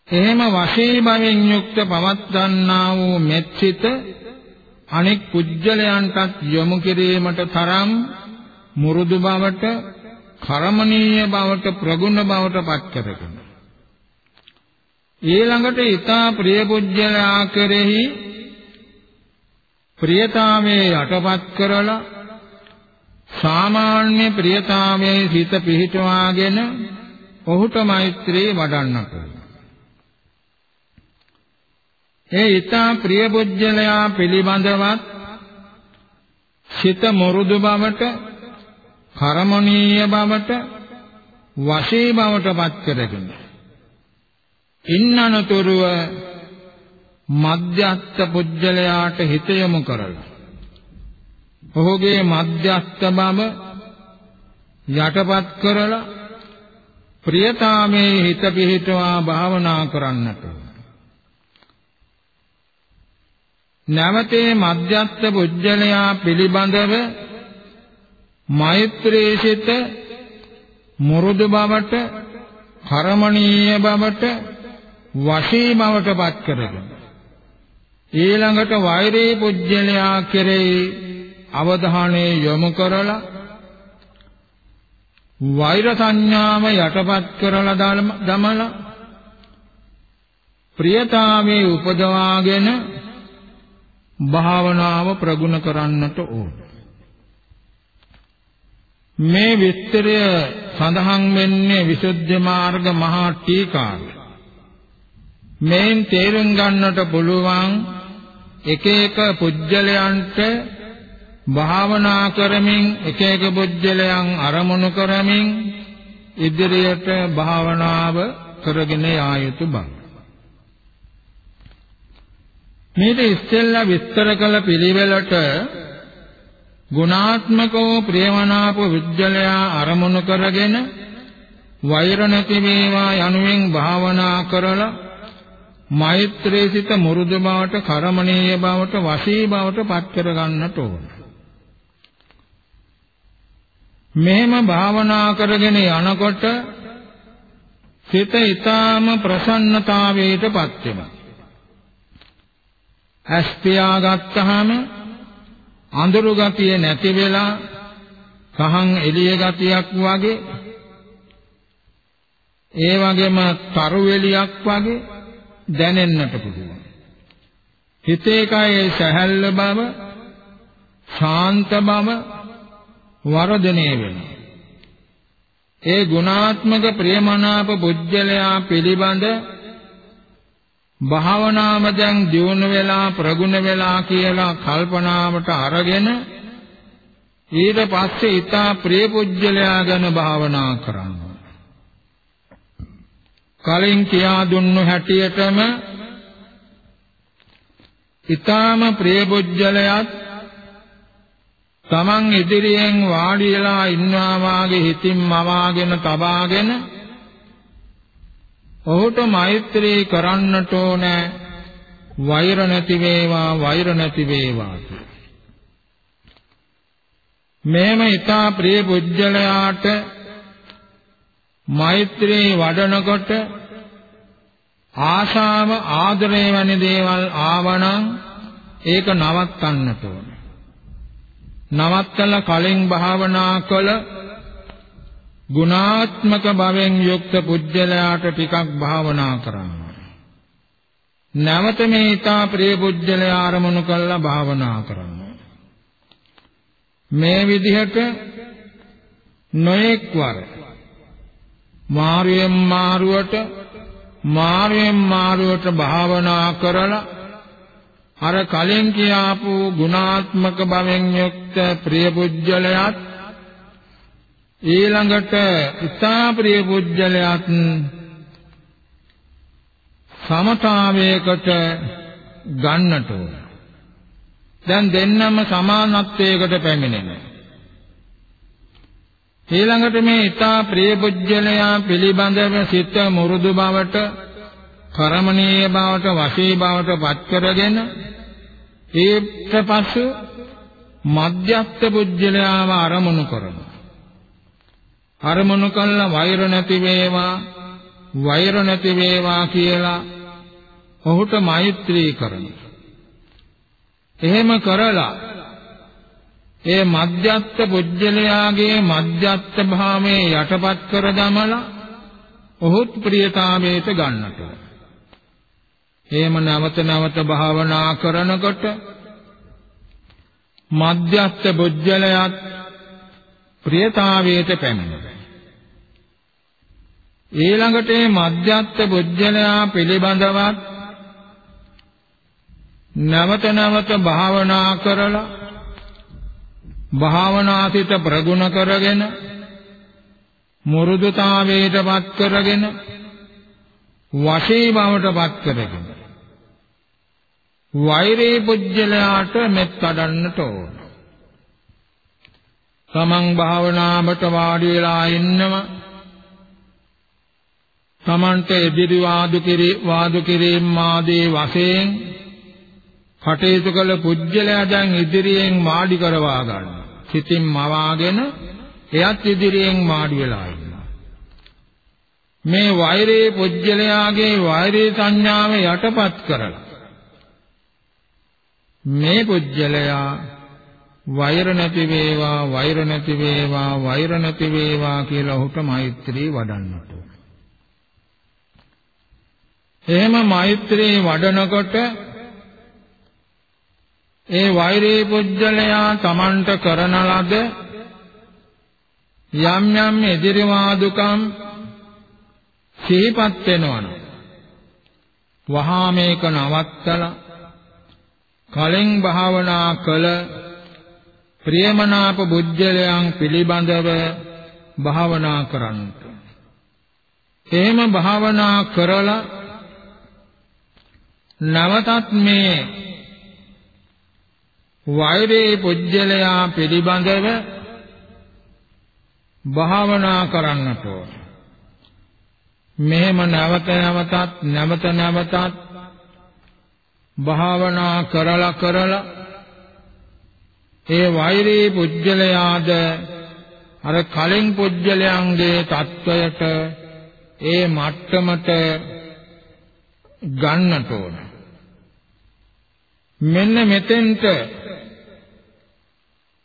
එහෙම වශී භවෙන් යුක්ත පවත්වන්නා වූ මෙත්සිත අනෙක් පුජ්‍යලයන්ටත් යොමු කිරීමට තරම් මුරුදු බවට කර්මණීය බවට ප්‍රගුණ බවට පත් කරගෙන. ඊළඟට ඊතා ප්‍රිය පුජ්‍යලයා කෙරෙහි ප්‍රියතාවයේ යටපත් කරලා සාමාන්‍ය ප්‍රියතාවයේ හිත පිහිටවාගෙන ඔහුට මෛත්‍රී වඩන්නට ඒ ඊතා ප්‍රිය පුජ්‍යලයා පිළිබඳවත් සිත මුරුදු බවට කර්මණීය බවට වශී බවට පත් කරගෙන ඉන්නනතුරුව මධ්‍යස්ථ පුජ්‍යලයාට හිත යොමු කරලා ඔහුගේ මධ්‍යස්ථ බව යටපත් කරලා ප්‍රියතාමේ හිත පිහිටවා භාවනා කරන්නට නැවතේ මධ්‍යස්ථ පුජ්‍යලයා පිළිබඳව මෛත්‍රී සිත මුරුදු බවට කර්මණීය බවට වශී බවට පත් කරගෙන ඊළඟට වෛරී පුජ්‍යලයා කෙරෙහි අවධානය යොමු කරලා වෛර සංඥාව යටපත් කරලා දමලා ප්‍රියතාවේ උපදවාගෙන භාවනාව ප්‍රගුණ කරන්නට ඕන. මේ විස්තරය සඳහන් වෙන්නේ විසුද්ධි මාර්ග මහා ටීකාවේ. මේන් තේරුම් ගන්නට පුළුවන් එක එක පුජ්‍යලයන්ට භාවනා කරමින් එක එක පුජ්‍යලයන් අරමුණු කරමින් ඉදිරියට භාවනාව කරගෙන යා යුතු බව. මේක ඉස්සෙල්ලා විස්තර කළ පිළිවෙලට ගුණාත්මකව ප්‍රේමනාප විද්‍යලයා අරමුණු කරගෙන වෛර නැති වේවා යනුවෙන් භාවනා කරලා මෛත්‍රී සිත මුරුදු බවට කර්මණීය බවට වශී බවට පත් කර ගන්නට ඕන. මෙහෙම භාවනා කරගෙන යනකොට සිත ඊටාම ප්‍රසන්නතාවයට පත් වෙනවා. ඇස් පියාගත්තාම අඳුරු ගතිය නැති වෙලා සහන් එළිය ගතියක් වගේ ඒ වගේම තරු එළියක් වගේ දැනෙන්නට පුළුවන්. හිතේ කයේ සැහැල්ල බව, ශාන්ත බව වර්ධනය වෙනවා. ඒ ගුණාත්මක ප්‍රේමනාප බුද්ධලයා පිළිබඳ භාවනාව දැන් දියුණු වෙලා ප්‍රගුණ වෙලා කියලා කල්පනාවට අරගෙන ඊට පස්සේ ඊතා ප්‍රිය පුජ්‍යලයා ගැන භාවනා කරන්න. කලින් කියා දුන්නු හැටියටම ඊ타ම ප්‍රිය පුජ්‍යලයාත් තමන් ඉදිරියෙන් වාඩි වෙලා ඉන්නවා වාගේ හිතින් මවාගෙන තබාගෙන ඔහුට මෛත්‍රී කරන්නට ඕන වෛර නැති වේවා වෛර නැති වේවා මේම ඊතා ප්‍රිය පුජ්‍යලයාට මෛත්‍රී වඩනකොට ආශාව ආදරය වැනි දේවල් ආවනම් ඒක නවත්තන්නට ඕන. නවත්තලා කලින් භාවනා කළ ගුණාත්මක භවෙන් යුක්ත පුජ්‍යලයාට ටිකක් භාවනා කරන්න. නැවත මේ ඊතා ප්‍රිය පුජ්‍යලයා ආරමුණු කළා භාවනා කරන්න. මේ විදිහට නොඑක් වර මාරුවෙන් මාරුවට මාරුවෙන් මාරුවට භාවනා කරලා අර කලින් කියාපු ගුණාත්මක භවෙන් යුක්ත ප්‍රිය පුජ්‍යලයාත් ඊළඟට ඉතා ප්‍රිය පුජ්‍යලයාත් සමතාවයකට ගන්නට ඕන. දැන් දෙන්නම සමානත්වයකට පැමිණෙනවා. ඊළඟට මේ ඊතා ප්‍රිය පුජ්‍යලයා පිළිබඳව සිත මුරුදු බවට කරමණීය බවට වශී බවට පත් කරගෙන ඊට පසු මධ්‍යස්ථ පුජ්‍යලයාව අරමුණු කරනවා අරමුණු කළා වෛර නැති වේවා වෛර නැති වේවා කියලා ඔහුට මෛත්‍රී කරනවා. එහෙම කරලා ඒ මධ්‍යස්ථ පුජ්‍යලයාගේ මධ්‍යස්ථ භාවයේ යටපත් කර දමලා ඔහුත් ප්‍රියතාවයට ගන්නට ඕන. එහෙම නැවත නැවත භාවනා කරනකොට මධ්‍යස්ථ බුද්ධලයත් ප්‍රියතාවයට පැමිණෙනවා. ඊළඟට මේ මධ්‍යස්ථ බුද්ධලයා පිළිබඳවත් නැවත නැවත භාවනා කරලා භාවනාසිත ප්‍රගුණ කරගෙන මුරුදුතාවයටපත් කරගෙන වශී බවටපත් කරගෙන වෛරේ පුජ්‍යලයාට මෙත් කඩන්නට ඕන. තමන් භාවනාවට වාඩි වෙලා ඉන්නම තමන්ට එදිරි වාදු කිරි වාදු කිරීම ආදී වශයෙන් කටයුතු කළ පුජ්‍යලයා දැන් ඉදිරියෙන් මාඩි කරවා ගන්න. සිතින් මවාගෙන එයත් ඉදිරියෙන් මාඩි වෙලා ඉන්නවා. මේ වෛරේ පුජ්‍යලයාගේ වෛරේ සංඥාව යටපත් කරලා මේ පුජ්‍යලයා වෛර නැති වේවා වෛර නැති වේවා වෛර නැති වේවා කියලා ඔහුට මෛත්‍රී වඩන්නට. එහෙම මෛත්‍රී වඩනකොට ඒ වෛරේ පුජ්‍යලයා Tamanට කරන ලද යම් යම් එදිරිවාදුකම් සිහිපත් වෙනවනේ වහා මේක නවත්තලා කලින් භාවනා කළ ප්‍රියමනාප බුද්ධලයන් පිළිබඳව භාවනා කරන්නට. එහෙම භාවනා කරලා නවතත් මේ වෛරේ පුජ්‍යලයා පිළිබඳව භාවනා කරන්නට ඕන. මෙහෙම නැවත නැවතත් නැවත නැවතත් භාවනා කරලා කරලා ඒ වෛරී පුජ්‍යලයාද අර කලින් පුජ්‍යලයන්ගේ தত্ত্বයට ඒ මට්ටමට ගන්නට ඕන. මෙන්න මෙතෙන්ට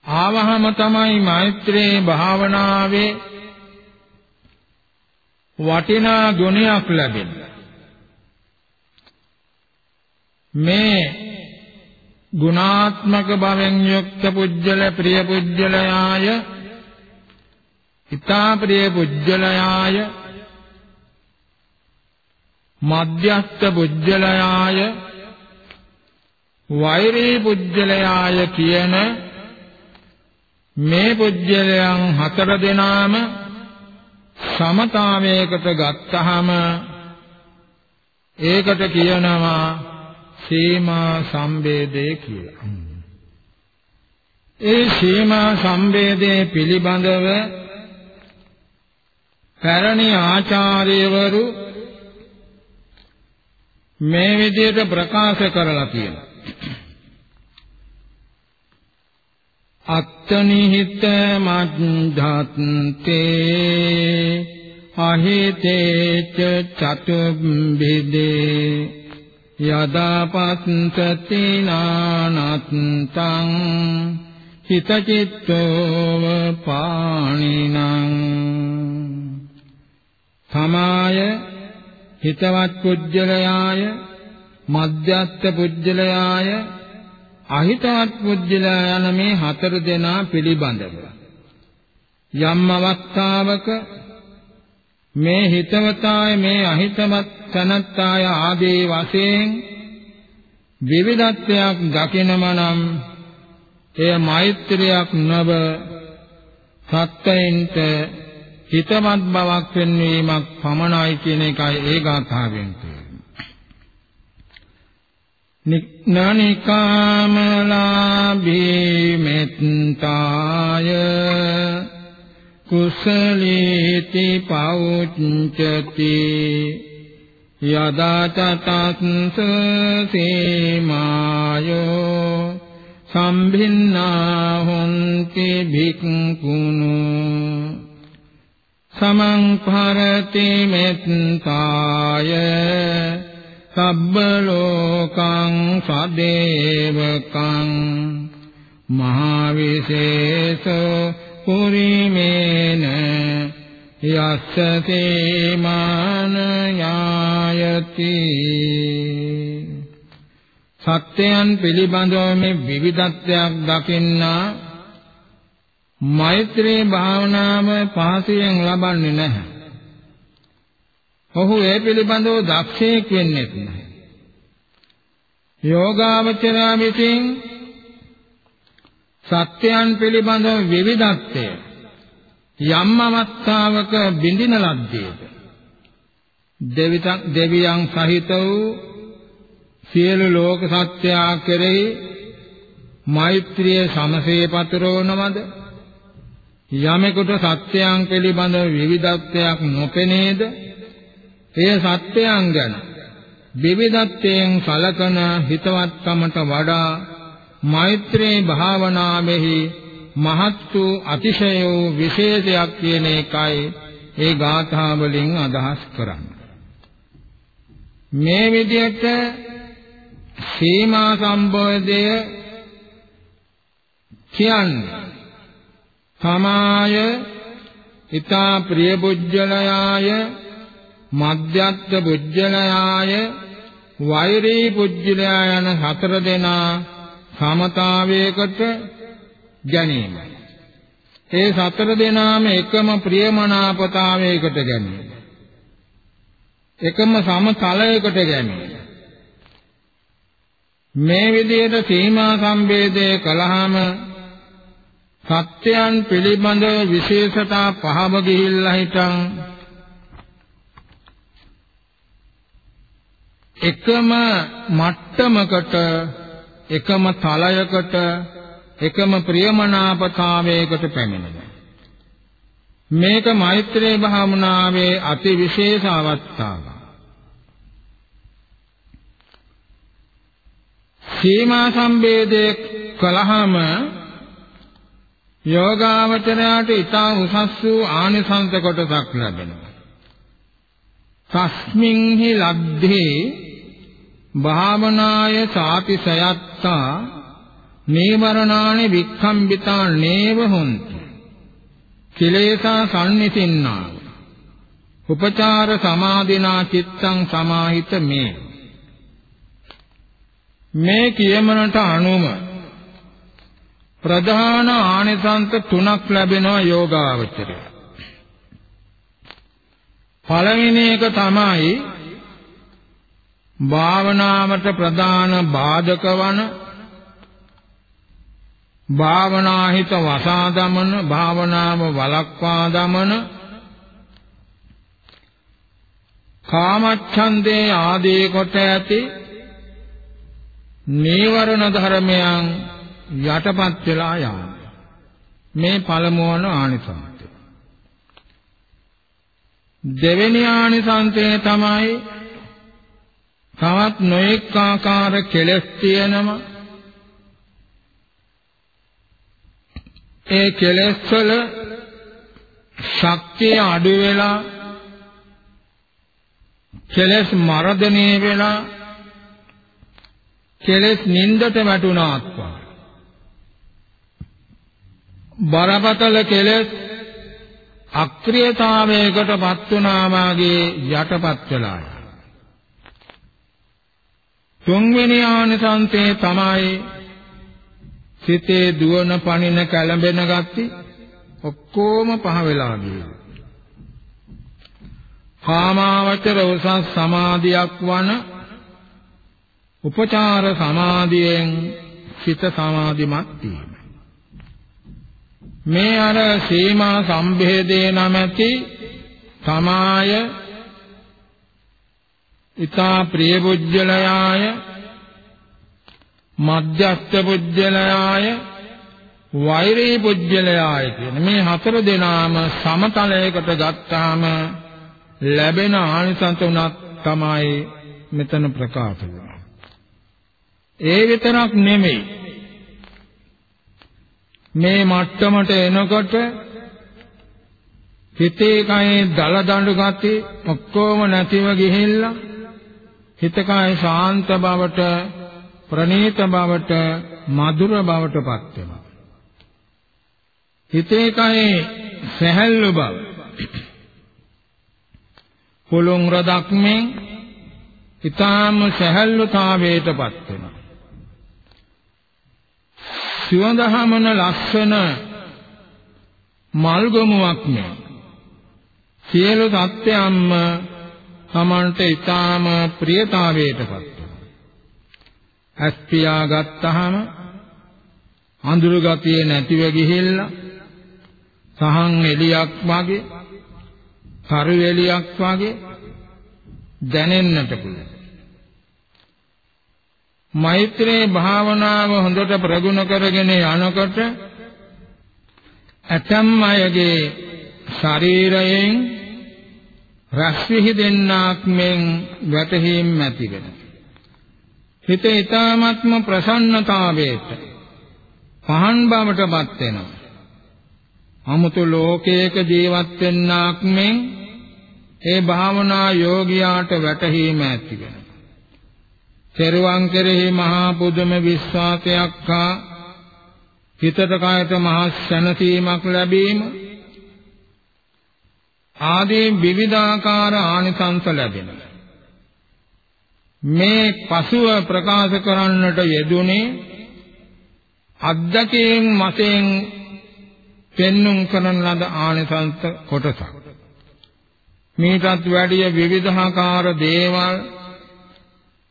ආවහම තමයි මෛත්‍රී භාවනාවේ වටිනා ගුණයක් ලැබෙන්නේ. මේ ගුණාත්මක භවෙන් යුක්ත පුජ්‍යල ප්‍රිය පුජ්‍යලයාය. ඊතා ප්‍රිය පුජ්‍යලයාය. මධ්‍යස්ථ පුජ්‍යලයාය. වෛරී පුජ්‍යලයාය කියන මේ පුජ්‍යලයන් හතර දෙනාම සමතාවයකට ගත්තහම ඒකට කියනවා සීමා සම්බේදේ කියලා. ඒ සීමා සම්බේදේ පිළිබඳව පැරණි ආචාර්යවරු මේ විදිහට ප්‍රකාශ කරලා තියෙනවා. අත්තනිහිත මද්ධත්තේ අහිතේච චතුබ්බිදේ යදා පස්සති නානත්තං හිතචිත්තෝව පාණිනං සමාය හිතවත් පුජ්‍යලයාය මධ්‍යස්ථ පුජ්‍යලයාය අහිතවත් පුජ්‍යලයා යන මේ හතර දෙනා පිළිබඳව। යම් අවස්ථාවක මේ හිතවතාය මේ අහිතවත් තනත්තාය ආදී වශයෙන් විවිධත්වයක් දකිනම නම් එය මෛත්‍රියක් නොව සත්‍යයින්ට හිතවත් බවක් පෙන්වීමක් පමණයි කියන එකයි ඒ ගාථාවෙන් නික්නනිකාමලාභී මෙත්තාය කුසලීති පෞච්චති යදා තත්ස සීමායෝ සම්භින්නා හොන්ති භික්ඛුනු සමං භරති මෙත්තාය සබ්බ ලෝකං සදේවකං මහා විශේෂෝ පුරිමේන යස්ස තේමාන යායති සත්‍යයන් පිළිබඳව මේ විවිධත්වයක් දකින්නා මෛත්‍රී භාවනාව පහසුවෙන් ලබන්නේ නැහැ. ඔහු ඒ පිළිබඳව දක්ෂයෙක් වෙන්නේ නැහැ. යෝගාවචරා විසින් සත්‍යයන් පිළිබඳව විවිධත්වය යම් අවස්ථාවක බිඳින ලද්දේද? දෙවිතක් දෙවියන් සහිත වූ සියලු ලෝක සත්‍යා කෙරෙහි මෛත්‍රිය සමසේ පතරවනවද? යමෙකුට සත්‍යයන් පිළිබඳව විවිධත්වයක් නොපෙනේද? එය සත්‍යයන් ගැන විවිධත්වයෙන් සලකන හිතවත්කමට වඩා මෛත්‍රී භාවනාවෙහි මහත් වූ අතිශය වූ විශේෂයක් කියන එකයි ඒ ගාථා වලින් අදහස් කරන්නේ. මේ විදිහට සීමා සම්බෝධය කියන්නේ සමාය ඊතා ප්‍රිය බුද්ධලයාය මධ්‍යස්ථ බුද්ධලයාය වෛරී බුද්ධලයා යන හතර දෙනා සමතාවයකට ගැනීම. ඒ සතර දෙනාම එකම ප්‍රියමනාපතාවයකට ගැනීම. එකම සමතලයකට ගැනීම. මේ විදිහට සීමා සම්බේධය කළාම සත්‍යයන් පිළිබඳ විශේෂතා පහව ගිහිල්ලා හිටන් එකම මට්ටමකට එකම තලයකට එකම ප්‍රියමනාපතාවයකට පැමිණෙනවා. මේක මෛත්‍රී භාවනාවේ අති විශේෂ අවස්ථාවක්. සීමා සම්බේධය කලහම යෝගාවචරයට ඊටා උසස් වූ ආනිසංස කොටසක් ලැබෙනවා. තස්මින්හි ලබ්ධේ භාවනාය සාතිසයත්තා නීවරණානි වික්ඛම්බිතා නේව හොಂತಿ කිලේසා සම්නිසින්නා උපචාර සමාධිනා චිත්තං සමාහිත මේ. මේ කියමනට අනුව ප්‍රධාන ආනිසංස තුනක් ලැබෙනවා යෝගාවචරය. පළවෙනි එක තමයි භාවනාවට ප්‍රධාන බාධක වන භාවනාහිත වසා දමන භාවනාව වලක්වා දමන කාමච්ඡන්දේ ආදී කොට ඇති නීවරණ ධර්මයන් යටපත් වෙලා යාම. මේ පළමුවන ආනිසංසය. දෙවෙනි ආනිසංසය තමයි තවත් නොඑක ආකාර කෙලෙස් තියෙනවා. ඒ කෙලෙස් වල ශක්තිය අඩු වෙලා කෙලෙස් මර්ධනය වෙලා කෙලෙස් නින්දට වැටුණාත් බරපතල කෙලෙස් අක්‍රියතාවයකටපත් වුණා වාගේ යටපත් වෙලා තුන්වෙනි ආනිසංසය තමයි සිතේ දුවන පනින කැළඹෙන ගති ඔක්කොම පහ වෙලා ගියේ. කාමාවචර උසස් සමාධියක් වන උපචාර සමාධියෙන් සිත සමාධිමත් වීම. මේ අර සීමා සම්භේදේ නැමැති තමාය ඊතා ප්‍රිය බුද්ධලයාය මධ්‍යස්ථ බුද්ධලයාය වෛරී බුද්ධලයාය කියන මේ හතර දෙනාම සමතලයකට ගත්තාම ලැබෙන ආනිසංස උනත් තමයි මෙතන ප්‍රකාශ වෙන්නේ. ඒ විතරක් නෙමෙයි. මේ මට්ටමට එනකොට හිතේ කයේ දල දඬු ගති ඔක්කොම නැතිව ගිහිල්ලා හිත කය ශාන්ත බවට ප්‍රණීත බවට මధుර බවට පත් වෙනවා හිතේ කයේ සැහැල්ලු බව කුලුං රදක්මෙන් ඊටාම සැහැල්ලුතාවයට පත් වෙනවා සිවඳහමන ලස්සන මල්ගමුවක් නේ සියලු සත්‍යයන්ම තමන්ට ඊටාම ප්‍රියතාවයටපත් වෙනවා. ඇස් පියාගත්තාම අඳුරු ගතිය නැතිව ගිහිල්ලා සහන් එලියක් වගේ, තරු එලියක් වගේ දැනෙන්නට පුළුවන්. මෛත්‍රී භාවනාව හොඳට ප්‍රගුණ කරගෙන යනකොට ඇතම් අයගේ ශරීරයෙන් රස් විහිදෙන්නාක් මෙන් වැටහීම් ඇති වෙන. හිත ඊ타ත්ම ප්‍රසන්නතාවයට පහන් බවටපත් වෙනවා. අමුතු ලෝකයක ජීවත් වෙන්නාක් මෙන් ඒ භාවනා යෝගියාට වැටහීම ඇති වෙනවා. තෙරුවන් කෙරෙහි මහා පුදුම විශ්වාසයක් හා හිතට කායට මහා සැනසීමක් ලැබීම ආදී විවිධාකාර ආනිසංස ලැබෙනවා. මේ පසුව ප්‍රකාශ කරන්නට යෙදුනේ අද්දකයෙන් මතෙන් පෙන්눔 කරන ලද ආනිසංස කොටසක්. මේකත් වැඩිය විවිධාකාර දේවල්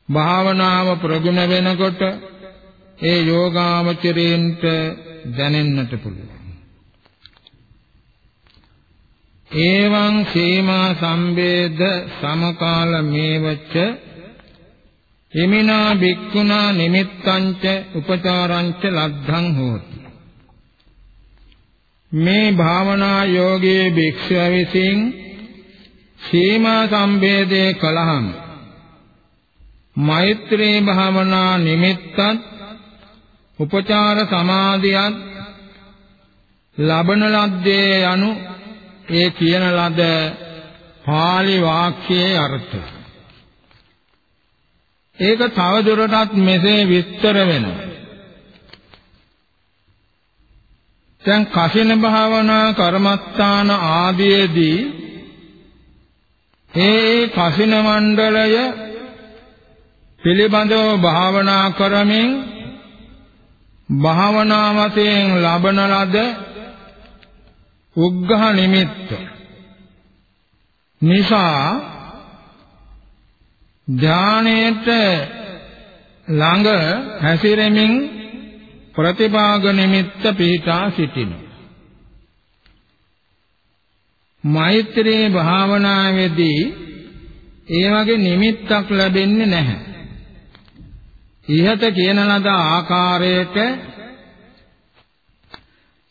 භාවනාව ප්‍රගුණ වෙනකොට ඒ යෝගාවචරයෙන්ට දැනෙන්නට පුළුවන්. ඒවං සීමා සම්බේද සමකාල මේවච්ච හිමිනා භික්ඛුනා නිමිත්තංච උපචාරංච ලද්ධං හෝති. මේ භාවනා යෝගයේ භික්ෂුව විසින් සීමා සම්බේදේ කලහම් මෛත්‍රී භාවනා නිමිත්තත් උපචාර සමාධියත් ලබන ලද්දේ යනු ඒ කියන ලද pāli වාක්‍යයේ අර්ථය. ඒක තවදුරටත් මෙසේ විස්තර වෙනවා. දැන් කසින භාවනා කර්මස්ථාන ආදීදී ඒ කසින මණ්ඩලය පිළිබඳව භාවනා කරමින් භාවනා වශයෙන් ලබන ලද උග්ඝහ නිමිත්ත නිසා ඥාණයට ළඟ හැසිරෙමින් ප්‍රතිභාග නිමිත්ත පිහිටා සිටිනු. මෛත්‍රී භාවනාවේදී ඒ වගේ නිමිත්තක් ලැබෙන්නේ නැහැ. ඉහත කියන ලද ආකාරයට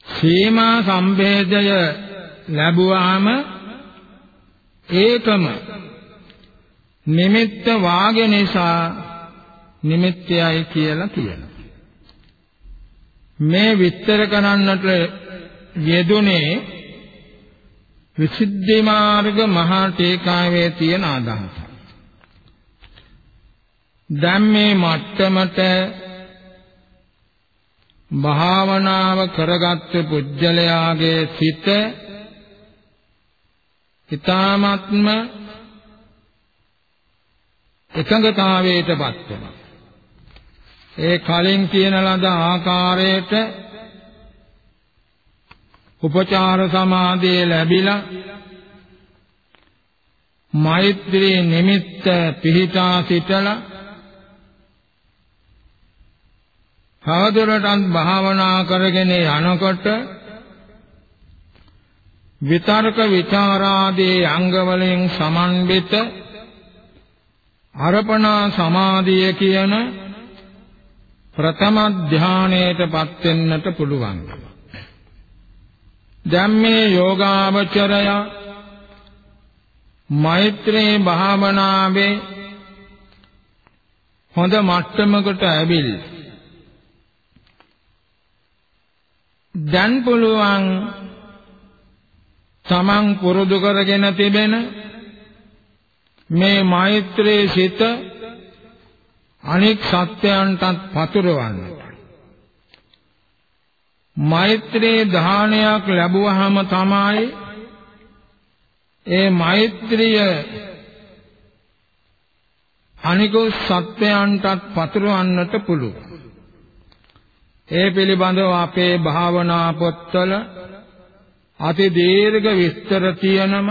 සීමා සම්භේදය ලැබුවාම ඒකම නිමිත්ත වාගේ නිසා නිමිත්තයයි කියලා කියනවා. මේ විස්තර කරන්නට යෙදුනේ විසුද්ධි මාර්ග මහා ටීකාවේ තියෙන අදහස. දැන් මේ මට්ටමට භාවනාව කරගත් පුජ්‍යලයාගේ සිත ඊ타ත්ම එකඟතාවයටපත් වෙනවා. ඒ කලින් කියන ලද ආකාරයට උපචාර සමාධිය ලැබිලා මෛත්‍රී නිමිත්ත පිහිටා සිටලා තවදුරටත් භාවනා කරගෙන යනකොට විතර්ක විචාරාදී අංග වලින් සමන්විත අර්පණා සමාධිය කියන ප්‍රථම ධානයටපත් වෙන්නට පුළුවන්. දැන් මේ යෝගාවචරය මෛත්‍රී භාවනාවේ හොඳ මට්ටමකට ඇවිල්ලා දැන් පුළුවන් තමන් පුරුදු කරගෙන තිබෙන මේ මෛත්‍රී සිත අනෙක් සත්‍යයන්ටත් පතුරවන්නට මෛත්‍රී දානයක් ලැබුවහම තමයි ඒ මෛත්‍රිය අනිකුත් සත්‍යයන්ටත් පතුරවන්නට පුළුවන්. ඒ පිළිබඳව අපේ භාවනා පොත්වල අති දීර්ඝ විස්තර තියෙනම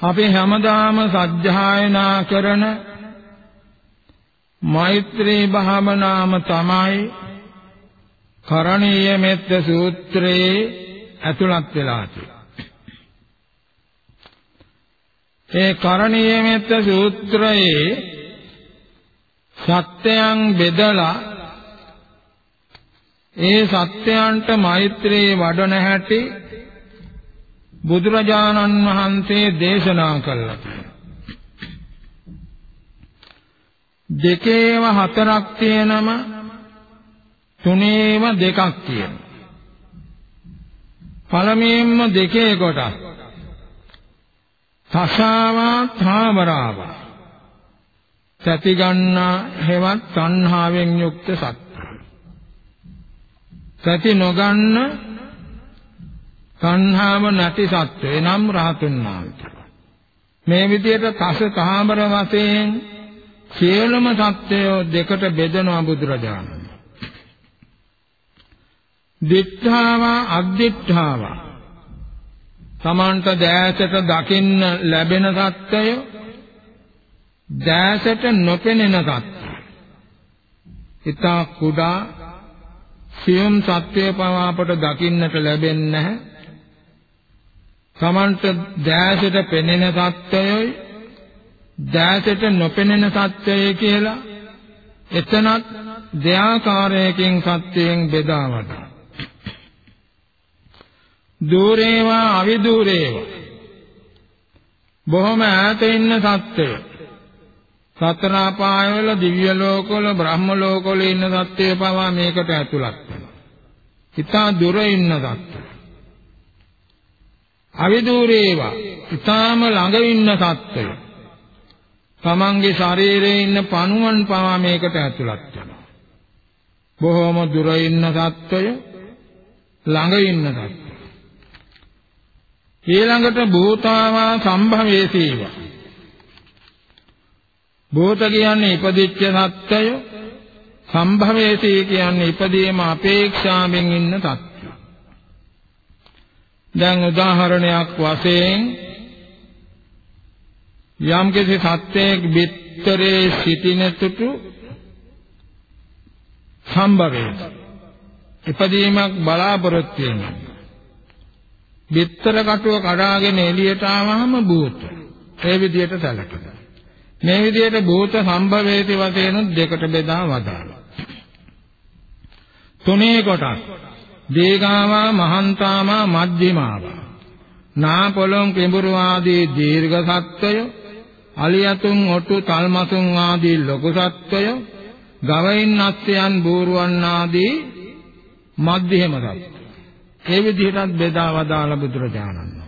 අපි හැමදාම සජ්ජායනා කරන මෛත්‍රී භාවනාම තමයි කරණීය මෙත්ත සූත්‍රයේ ඇතුළත් වෙලා ඒ කරණීය මෙත්ත සූත්‍රයේ සත්‍යයන් බෙදලා ඒ සත්‍යයන්ට මෛත්‍රී වඩන හැටි බුදුරජාණන් වහන්සේ දේශනා කළා. දෙකේව හතරක් තියෙනම තුනේව දෙකක් තියෙනවා. පළමුවෙන්ම දෙකේ කොටස්. තසාවා තාමරාවා සති ගන්නා හේවත් සංහාවෙන් යුක්ත සත්‍ය. සති නොගන්න සංහාව නැති සත්‍ය එනම් රහතුන් වහන්සේ. මේ විදිහට තස කාමර වශයෙන් සියලුම සත්‍යය දෙකට බෙදනවා බුදුරජාණන්. දිඨාව අද්දිඨාව තමන්ට දැසට දකින්න ලැබෙන සත්‍යය දැසට නොපෙනෙන සත්‍ය. ඊතා කුඩා සියුම් සත්‍ය පවා අපට දකින්නට ලැබෙන්නේ නැහැ. Tamanට දැසට පෙනෙන සත්‍යයයි දැසට නොපෙනෙන සත්‍යය කියලා එතනත් දෙආකාරයකින් සත්‍යයෙන් බෙදා වඩා. දූරේවා අවිදූරේවා බොහොම ඈත ඉන්න සත්‍යය සතර අපායවල දිව්‍ය ලෝකවල බ්‍රහ්ම ලෝකවල ඉන්න සත්‍යය පවා මේකට ඇතුළත් වෙනවා. ඊටා දුර ඉන්න සත්‍ය. අවිදූරේවා ඊටාම ළඟ ඉන්න සත්‍යය. තමන්ගේ ශරීරයේ ඉන්න පණුවන් පවා මේකට ඇතුළත් වෙනවා. බොහෝම දුර ඉන්න සත්වය ළඟ ඉන්න සත්වය. ඊළඟට භූතාවා සම්භවේසීව. භූත කියන්නේ ඉපදිච්ච සත්වය සම්භවේසී කියන්නේ ඉපදීම අපේක්ෂාවෙන් ඉන්න සත්වය. දැන් උදාහරණයක් වශයෙන් යම්කිසි සත්‍යයක බිත්තරේ සිටින තුටු සම්භවේ ඉපදීමක් බලාපොරොත්තු වෙනවා. බිත්තර කටුව කඩාගෙන එළියට ආවම භූත. ඒ විදිහට සැලකෙනවා මේ විදිහට භූත සම්භවේති වශයෙන් දෙකට බෙදා වදාළා. තුනේ කොටස්. දීගාවා මහන්තාමා මධ්‍යමාවා නාපොළොන් කෙඹුරු ආදී දීර්ඝ සත්වය අලියතුන් ඔටු තල්මසුන් ආදී ලොකු සත්වය ගවයින් අත්යන් බෝරුවන් ආදී මධ්‍යම සත්වය. ඒ විදිහටත් බෙදා වදාළ බුදුරජාණන්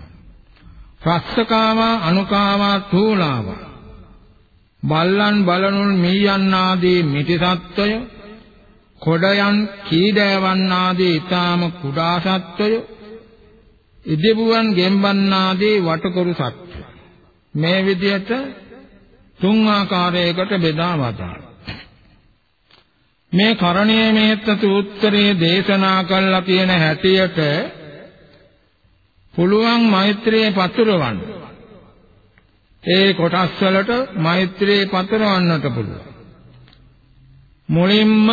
රස්සකාවා අනුකාවා තූලාවා බල්ලන් බලනුල් මීයන් ආදී මිටි සත්වය කොඩයන් කීඩයවන් ආදී ඊටාම කුඩා සත්වය ඉදිබුවන් ගෙම්බන් ආදී වටකරු සත්‍ය මේ විදිහට තුන් ආකාරයකට බෙදා වදාළා. මේ කරණීය මේත්ත සූත්‍රයේ දේශනා කළා කියන හැටියට පුළුවන් මෛත්‍රියේ පතුරවන්න. ඒ කොටස් වලට මෛත්‍රියේ පතුරවන්නට පුළුවන්. මුලින්ම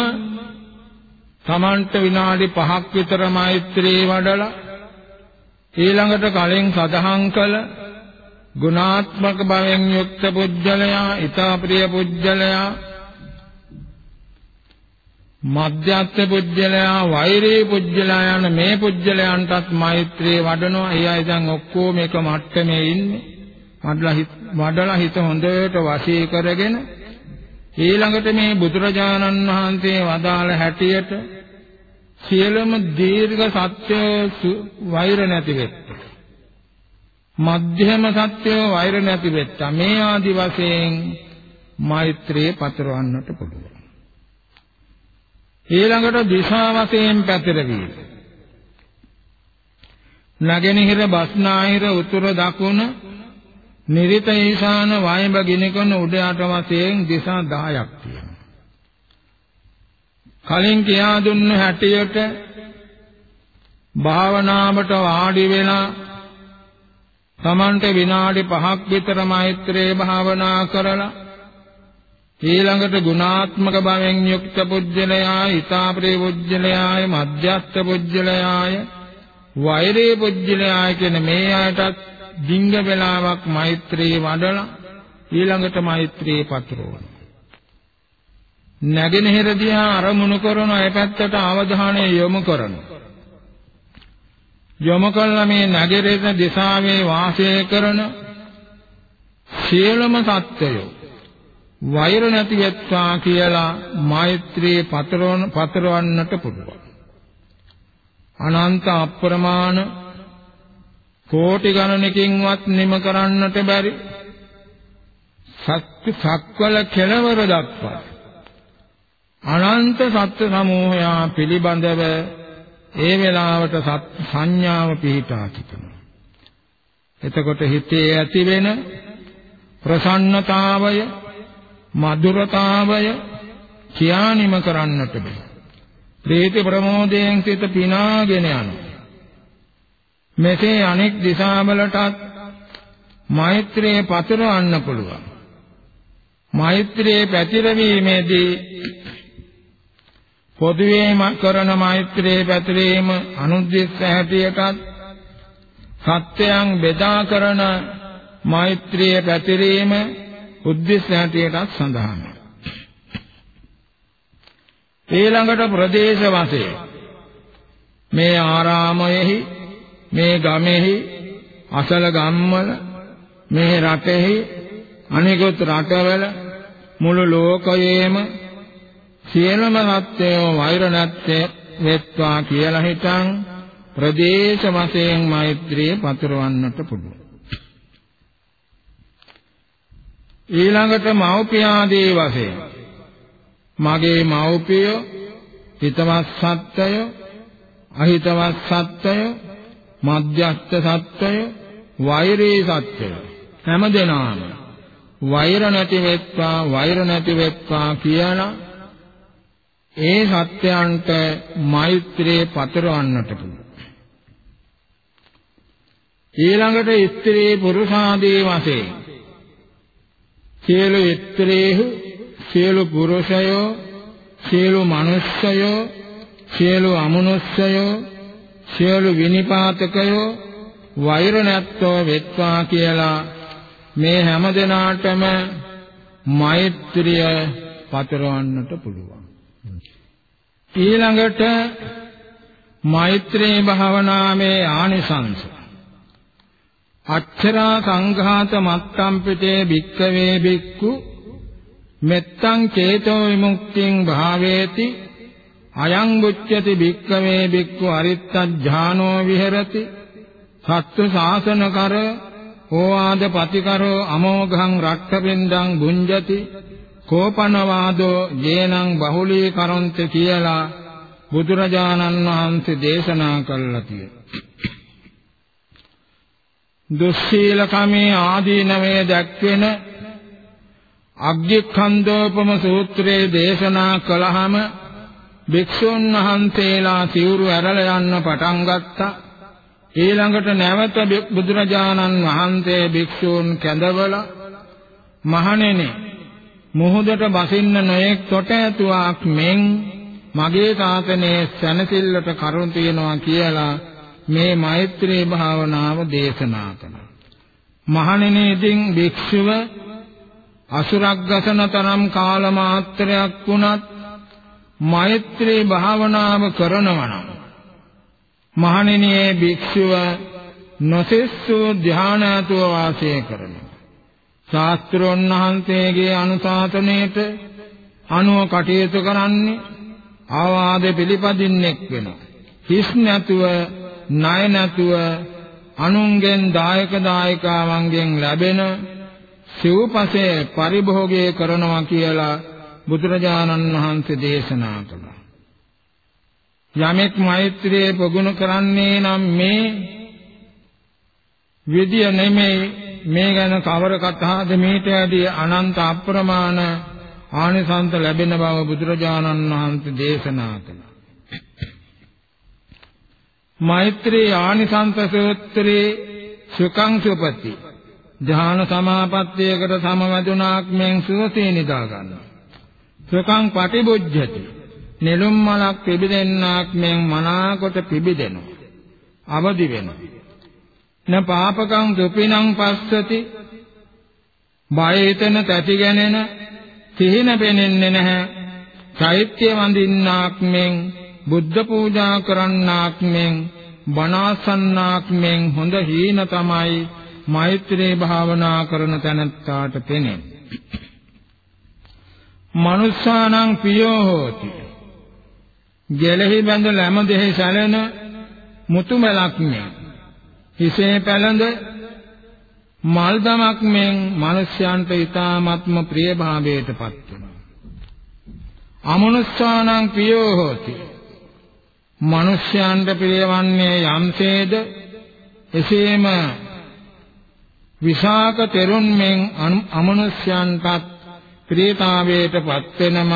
Tamanට විනාඩි 5ක් විතර මෛත්‍රී වඩලා ඊළඟට කලින් සදහන් කළ ගුණාත්මක භවෙන් යුක්ත පුජ්‍යලයා, ඊතා ප්‍රිය පුජ්‍යලයා, මධ්‍යස්ථ පුජ්‍යලයා, වෛරී පුජ්‍යලයා යන මේ පුජ්‍යලයන්ටත් මෛත්‍රිය වඩනවා. ඒ අය දැන් ඔක්කොම එක මට්ටමේ ඉන්නේ. වඩලා හිත වඩලා හිත හොඳට වශී කරගෙන ඊළඟට මේ බුදුරජාණන් වහන්සේ වදාළ හැටියට සියලුම දීර්ඝ සත්‍ය වෛර නැති වෙත්තා. මධ්‍යම සත්‍ය වෛර නැති වෙත්තා. මේ ආදි වශයෙන් මෛත්‍රිය පතරවන්නට පුළුවන්. ඊළඟට දිශා වශයෙන් පැතිරවීම. නගෙනහිර බස්නාහිර උතුර දකුණ නිරිත ඊශාන වායඹ ගිනිකොන උඩ යට වශයෙන් දිශා 10ක් තියෙනවා. කලින් කියා දුන්න හැටියට භාවනාවට වාඩි වෙලා තමන්ට විනාඩි 5ක් විතර මෛත්‍රී භාවනා කරලා ඊළඟට ගුණාත්මක භවෙන් යුක්ත පුජ්‍යලයා, ඊතාප්‍රේ පුජ්‍යලයාය, මධ්‍යස්ථ පුජ්‍යලයාය, වෛරේ පුජ්‍යලයාය කියන මේ අයටත් දිංග වේලාවක් මෛත්‍රී වඩලා ඊළඟට මෛත්‍රී පතුරවන නැගෙනහිර දිහා අරමුණු කරන ඒ පැත්තට අවධානය යොමු කරන යොමු කළ මේ නැගෙරෙන දිශාවේ වාසය කරන සියලුම සත්වයෝ වෛර නැති වෙත්වා කියලා මෛත්‍රී පතරවන පතරවන්නට පුළුවන්. අනන්ත අප්‍රමාණ කෝටි ගණනකින්වත් නිම කරන්නට බැරි සත්‍ය සක්වල කෙලවර දක්වා අනන්ත සත්‍ය සමූහයා පිළිබඳව ඒ වෙලාවට සංඥාව පිහිටා සිටිනවා. එතකොට හිතේ ඇතිවෙන ප්‍රසන්නතාවය, මధుරතාවය කියානිම කරන්නට බෑ. ප්‍රීති ප්‍රමෝදයෙන් සිත පිනාගෙන යනවා. මෙසේ අනෙක් දිශාවලටත් මෛත්‍රියේ පතරවන්න පුළුවන්. මෛත්‍රියේ පැතිරවීමේදී පොදුවේම කරන මෛත්‍රී පැතිරීම අනුද්දේශ හැටියටත් සත්‍යයන් බෙදා කරන මෛත්‍රී පැතිරීම උද්දේශ හැටියටත් සඳහන්. ඊළඟට ප්‍රදේශ වශයෙන් මේ ආරාමයෙහි මේ ගමෙහි අසල ගම්වල මේ රටෙහි අනිකුත් රටවල මුළු ලෝකයේම සියලුම සත්‍යෝ වෛර නැත්තේ වෙත්වා කියලා හිතන් ප්‍රදේශ වශයෙන් මෛත්‍රිය පතුරවන්නට පුළුවන්. ඊළඟට මව්පියාදී වශයෙන් මගේ මව්පිය හිතවත් සත්‍යය අහිතවත් සත්‍යය මධ්‍යස්ථ සත්‍යය වෛරී සත්‍යය හැමදෙනාම වෛර නැති වෙත්වා වෛර නැති වෙත්වා කියලා ඒ සත්‍යයන්ට මෛත්‍රියේ පතරවන්නට පුළුවන්. ඊළඟට ස්ත්‍රී පුරුෂාදී වශයෙන් සියලු ස්ත්‍රීහු සියලු පුරුෂයෝ සියලු මනුෂ්‍යයෝ සියලු අමනුෂ්‍යයෝ සියලු විනිපාතකයෝ වෛර නැත්තෝ වෙත්වා කියලා මේ හැම දිනාටම මෛත්‍රිය පතරවන්නට පුළුවන්. ඊළඟට මෛත්‍රී භාවනාවේ ආනිසංස. අච්චරා සංඝාත මත්තම් පිටේ භික්කවේ භික්ඛු මෙත්තං චේතෝ විමුක්තිං භාවේති අයං බුච්චති භික්කවේ භික්ඛු අරිත්තඥානෝ විහෙරති සත්තු ශාසන කර ඕවාද පතිකරෝ අමෝඝං රක්ඛපින්දං බුඤ්ජති කෝපනවාදෝ ජේනං බහුලී කරොන්ත කියලා බුදුරජාණන් වහන්සේ දේශනා කළා කියලා දුස්සීලකමේ ආදීනමේ දැක්වෙන අග්ගිඛන්දෝපම සූත්‍රයේ දේශනා කළාම භික්ෂුන් වහන්සේලා සිවුරු ඇරලා යන්න පටන් ගත්තා. ඊළඟට නැවත බුදුරජාණන් වහන්සේ භික්ෂූන් කැඳවලා මහණෙනි මුහුදට බසින්න නොයෙක් තොට ඇතුවක් මෙන් මගේ සාසනයේ සැනසෙල්ලට කරුණ තියනවා කියලා මේ මෛත්‍රී භාවනාව දේශනා කළා. මහණෙනි ඉතින් භික්ෂුව අසුරක් ගසන තරම් කාල මාත්‍රයක් වුණත් මෛත්‍රී භාවනාව කරනවා නම් මහණෙනි ඒ භික්ෂුව නොසෙස්සු ධානයතුව වාසය කරනවා. ශාස්ත්‍රෝන් වහන්සේගේ අනුශාසනයට අනුව කටයුතු කරන්නේ ආවාද පිළිපදින්නෙක් වෙනවා. හිස් නැතුව ණය නැතුව අනුන්ගෙන් දායක දායකාවන්ගෙන් ලැබෙන සිව්පසේ පරිභෝගය කරනවා කියලා බුදුරජාණන් වහන්සේ දේශනා කළා. යමෙක් මෛත්‍රියේ ප්‍රගුණ කරන්නේ නම් මේ විදිය නෙමෙයි මේ ගැන කවර කතාද මේට ඇදී අනන්ත අප්‍රමාණ ආනිසංස ලැබෙන බව බුදුරජාණන් වහන්සේ දේශනා කළා. මෛත්‍රී ආනිසංස සූත්‍රයේ සුඛං සුපති ධ්‍යාන සමාපත්තියකට සමවැදුනාක් මෙන් සුවසේ නිදා ගන්නවා. සුඛං පටිබුද්ධති නෙළුම් මලක් පිබිදෙන්නාක් මෙන් මනාකොට පිබිදෙනවා. අවදි වෙනවා. න පාපකං දුපිනං පස්සති බයේතන තැති ගැනෙන සිහින පෙනෙන්නේ නැහැ. චෛත්‍ය වඳින්නාක් මෙන් බුද්ධ පූජා කරන්නාක් මෙන් බණාසන්නාක් මෙන් හොඳ හීන තමයි මෛත්‍රී භාවනා කරන තැනැත්තාට පෙනේ. මනුස්සානං පියෝ හෝති. ගැලෙහි බැඳ ලැම දෙහි සැලෙන මුතුමලක් මෙන් හිසේ පැලඳ මල් දමක් මෙන් මිනිස්යන්ට ඊ타ත්ම ප්‍රිය භාවයටපත් වෙනවා. අමනුස්සානං පියෝ හෝති. මිනිස්යන්ට ප්‍රියවන්නේ යම්සේද එසේම විසාක තෙරුන් මෙන් අමනුෂ්‍යයන්ටත් ප්‍රියතාවයටපත් වෙනම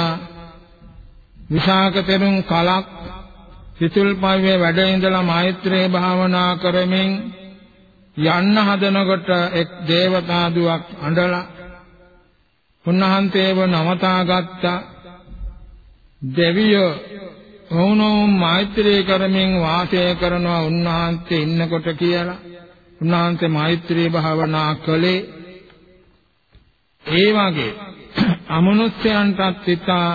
විසාක තෙරුන් කලක් සිතුල්පල්වේ වැඩ ඉඳලා මෛත්‍රී භාවනා කරමින් යන්න හදනකොට එක් දේවතා දුවක් අඬලා උන්වහන්සේව නවතා ගත්තා දෙවියෝ වුණෝම් මෛත්‍රී කරමින් වාසය කරනවා උන්වහන්සේ ඉන්නකොට කියලා. උන්වහන්සේ මෛත්‍රී භාවනා කළේ. ඒ වගේ අමනුෂ්‍යයන්ටත් සිතා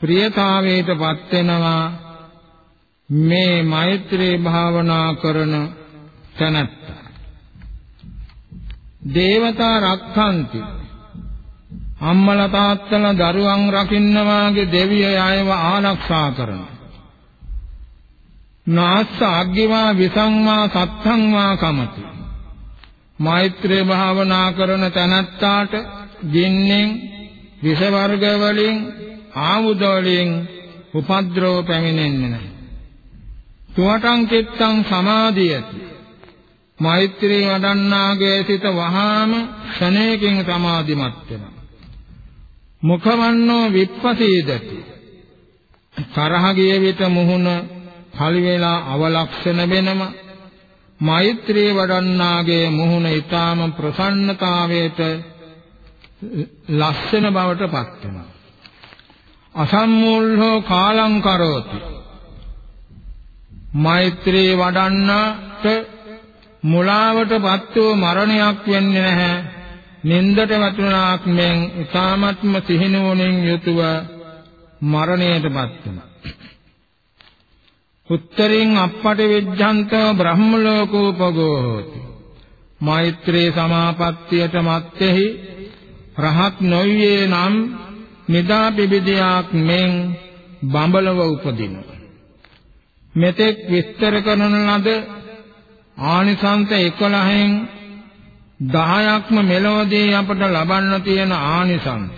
ප්‍රියතාවයටපත් වෙනවා. මේ මෛත්‍රී භාවනා කරන තැනැත්තා දේවතා රක්ඛන්ති අම්මලා තාත්තලා දරුවන් රකින්න වාගේ දෙවියෝ ආයව ආරක්ෂා කරනවා. නාස්ස අග්ගිවා විසංවා සත්තංවා කමති. මෛත්‍රී භාවනා කරන තැනැත්තාට ගින්නෙන් විෂ වර්ග වලින් ආයුධ වලින් උපද්‍රව පැමිණෙන්නේ නැහැ. තුවටං චිත්තං සමාධියති. මෛත්‍රී වඩන්නාගේ සිත වහාම ක්ෂණයකින් සමාධිමත් වෙනවා. මුඛවන්නෝ විප්පසීදති. තරහ ගිය විට මුහුණ කලි වේලා අවලක්ෂණ වෙනම මෛත්‍රී වඩන්නාගේ මුහුණ ඊටාම ප්‍රසන්නතාවයට ලස්සන බවට පත් වෙනවා. අසම්මූල්හෝ කාලං කරෝති. මෛත්‍රී වඩන්නට මුලාවටපත් වූ මරණයක් වෙන්නේ නැහැ. නින්දට වැටුණාක් මෙන් ඊ타මත්ම සිහිනුවණින් යුතුව මරණයටපත් වෙනවා. උත්තරින් අප්පට විජ්ජන්තෝ බ්‍රහ්ම ලෝකෝපගෝ හෝති. මෛත්‍රී සමාපත්තියට මැත්තේහි රහත් නොවියේ නම් නිදා පිබිදයක් මෙන් බඹලව උපදිනවා. මෙතෙක් විස්තර කරන ලද ආනිසංස 11න් 10ක්ම මෙලොවදී අපට ලබන්න තියෙන ආනිසංස.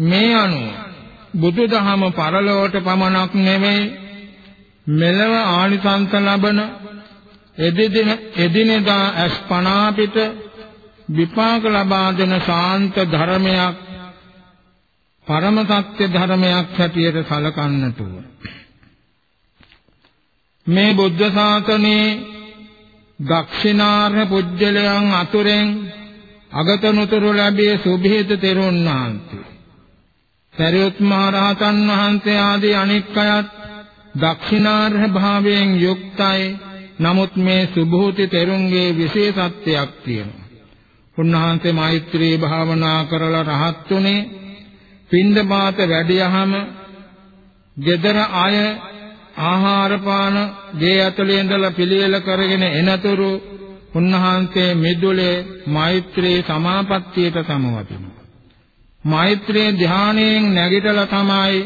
මේ අනුව බුදුදහම පරලොවට පමණක් නෙමෙයි මෙලව ආනිසංස ලබන එදින එදිනෙදා අස්පනා පිට විපාක ලබා දෙන ශාන්ත ධර්මයක් පරම සත්‍ය ධර්මයක් හැටියට සලකන්නට ඕන. මේ බුද්ධ ශාසනයේ දක්ෂිනාර්හ පුජ්‍යලයන් අතුරෙන් අගතනුතුරු ලැබිය සුභීත තෙරුන් වහන්සේ. සරියුත් මහ රහතන් වහන්සේ ආදී අනෙක් අයත් දක්ෂිනාර්හ භාවයෙන් යුක්තයි. නමුත් මේ සුභූති තෙරුන්ගේ විශේෂත්වයක් තියෙනවා. උන්වහන්සේ මෛත්‍රී භාවනා කරලා රහත් උනේ පින්දපාත වැඩියහම gedara අය ආහාර පාන ගේ ඇතුලේ ඉඳලා පිළියෙල කරගෙන එනතුරු උන්වහන්සේ මිදුලේ මෛත්‍රී සමාපත්තියට සමවදිනවා. මෛත්‍රී ධානයෙන් නැගිටලා තමයි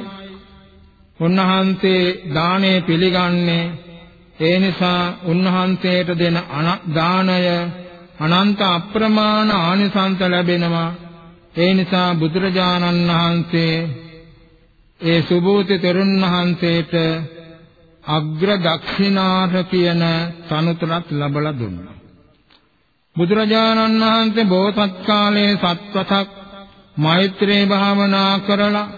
උන්වහන්සේ දාණය පිළිගන්නේ. ඒ නිසා උන්වහන්සේට දෙන දාණය අනන්ත අප්‍රමාණ ආනිසංස ලැබෙනවා. ඒ නිසා බුදුරජාණන් වහන්සේ ඒ සුභූති තෙරුන් වහන්සේට අග්‍ර දක්ෂිනාථ කියන තනුතරත් ලැබලා දුන්නා. බුදුරජාණන් වහන්සේ බෝසත් කාලයේ සත්වතක් මෛත්‍රී භාවනා කරලා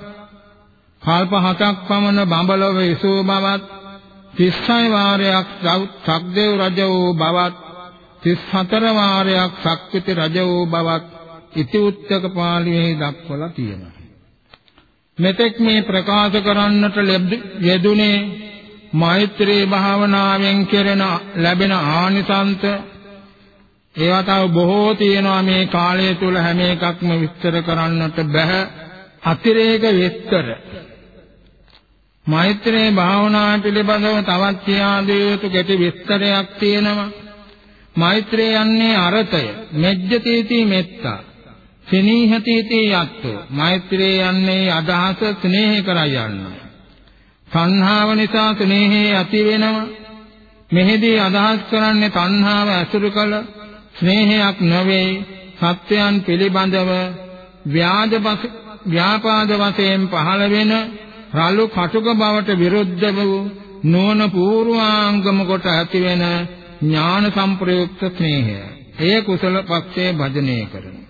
කල්ප හතක් පමණ බඹලව විසූ බවත් 36 වාරයක් සක්දේව් රජ වූ බවත් 34 වාරයක් සක්විති රජ වූ බවත් ඉති උත්තක පාළියේ දක්වලා තියෙනවා. මෙතෙක් මේ ප්‍රකාශ කරන්නට යෙදුනේ මෛත්‍රී භාවනාවෙන් කෙරෙන ලැබෙන ආනිසංස. ඒවා තව බොහෝ තියෙනවා මේ කාලය තුල හැම එකක්ම විස්තර කරන්නට බෑ අතිරේක විස්තර. මෛත්‍රී භාවනා පිළිබඳව තවත් කියා දිය යුතු කෙටි විස්තරයක් තියෙනවා. මෛත්‍රී යන්නේ අරතය. මෙජ්ජතීති මෙත්තා. සිනීහතීති යත්තෝ මෛත්‍රී යන්නේ අදහස ස්නේහ කරයි යන්නේ තණ්හාව නිසා ස්නේහය ඇති වෙනවා. මෙහිදී අදහස් කරන්නේ තණ්හාව ඇසුරු කළ ස්නේහයක් නොවේ. සත්‍යයන් පිළිබඳව ව්‍යාජ ව්‍යාපාද වශයෙන් පහළ වෙන රළු කටුක බවට විරුද්ධ වූ නෝන පූර්වාංගම කොට ඇති වෙන ඥාන සංප්‍රයුක්ත ස්නේහය. එය කුසල පක්ෂයේ භජනය කරන.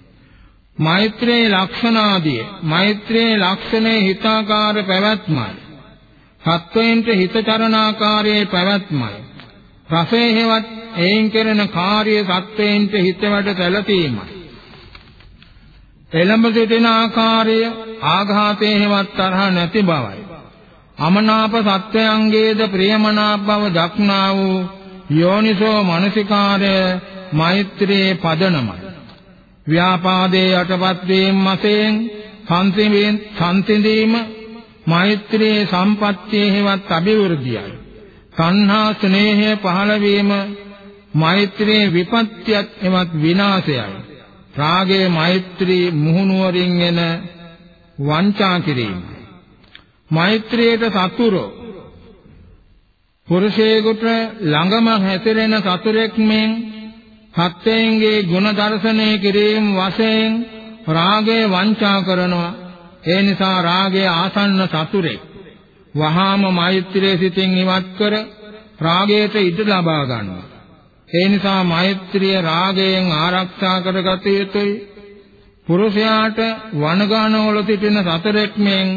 මෛත්‍රී ලක්ෂණාදී මෛත්‍රී ලක්ෂණේ හිතාකාර පැවැත්මයි. සත්වයින්ට හිත චරණාකාරයේ පැවැත්මයි. රසයේ හේවත් එයින් කෙරෙන කාර්ය සත්වයින්ට හිත වැඩ සැලසීමයි. එළඹ සිටින ආකාරය ආඝාතයේ හේවත් තරහ නැති බවයි. අමනාප සත්වයන්ගේද ප්‍රියමනාප බව දක්නා වූ යෝනිසෝ මනසිකාරය මෛත්‍රියේ පදනමයි. ව්‍යාපාදයේ යටපත් වීම වශයෙන් සංසිඳීම මෛත්‍රී සම්පත්තියේ හෙවත් අභිවෘද්ධියයි. සංහා ස්නේහය පහළ වීම මෛත්‍රී විපත්‍යත් එවත් විනාශයයි. රාගයේ මෛත්‍රී මුහුණුවරින් එන වංචා කිරීම. මෛත්‍රියට සතුරෝ පුරුෂයෙකුට ළඟම හැසිරෙන සතුරෙක් මෙන් සත්‍යයෙන්ගේ ගුණ දර්ශනය කිරීම වශයෙන් රාගය වංචා කරනවා. ඒ නිසා රාගය ආසන්න සතුරෙක්. වහාම මෛත්‍රියේ සිතින් ඉවත් කර රාගයට ඉඩ ලබා ගන්නවා. ඒ නිසා මෛත්‍රිය රාගයෙන් ආරක්ෂා කරගත යුතුයි. පුරුෂයාට වනගානවල සිටින සතරෙක් මෙන්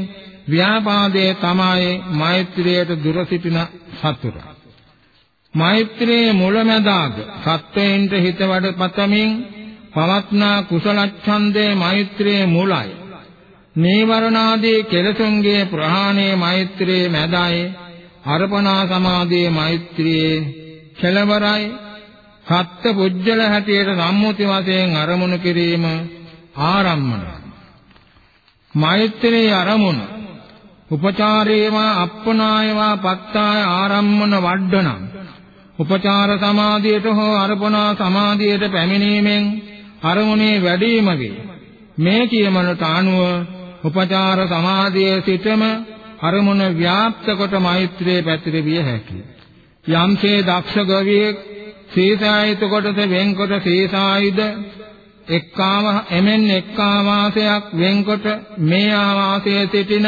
ව්‍යාපාදයේ තමයි මෛත්‍රියට දුර සිටින සතුර. මෛත්‍රියේ මුලැමැදාග සත්වයින්ට හිතවඩ පතමින් පවත්නා කුසල ඡන්දේ මෛත්‍රියේ මුලයි. නීවරණාදී කෙලසුන්ගේ ප්‍රහාණය මෛත්‍රියේ මැදයි. අර්පණා සමාධියේ මෛත්‍රියේ කෙලවරයි. සත්ත්ව පුජ්‍යල හැටියට සම්මුති වශයෙන් අරමුණු කිරීම ආරම්මන. මෛත්‍රී අරමුණ උපචාරේවා අප්පනායවා පත්තාය ආරම්මන වඩ්ඩනම් උපචාර සමාධියට හෝ අර්පණා සමාධියට පැමිණීමෙන් අරමුණේ වැඩිම වේ. මේ කියමනට අනුව උපචාර සමාධියේ සිටම අරමුණ ව්‍යාප්ත කොට මෛත්‍රියේ පැතිර විය හැකියි. යම්සේ දක්ෂ ගවියෙක් සීසායිත කොටස වෙන්කොට සීසායිද එක්කාව එමෙන් එක්කාවාසයක් වෙන්කොට මේ ආවාසයේ සිටින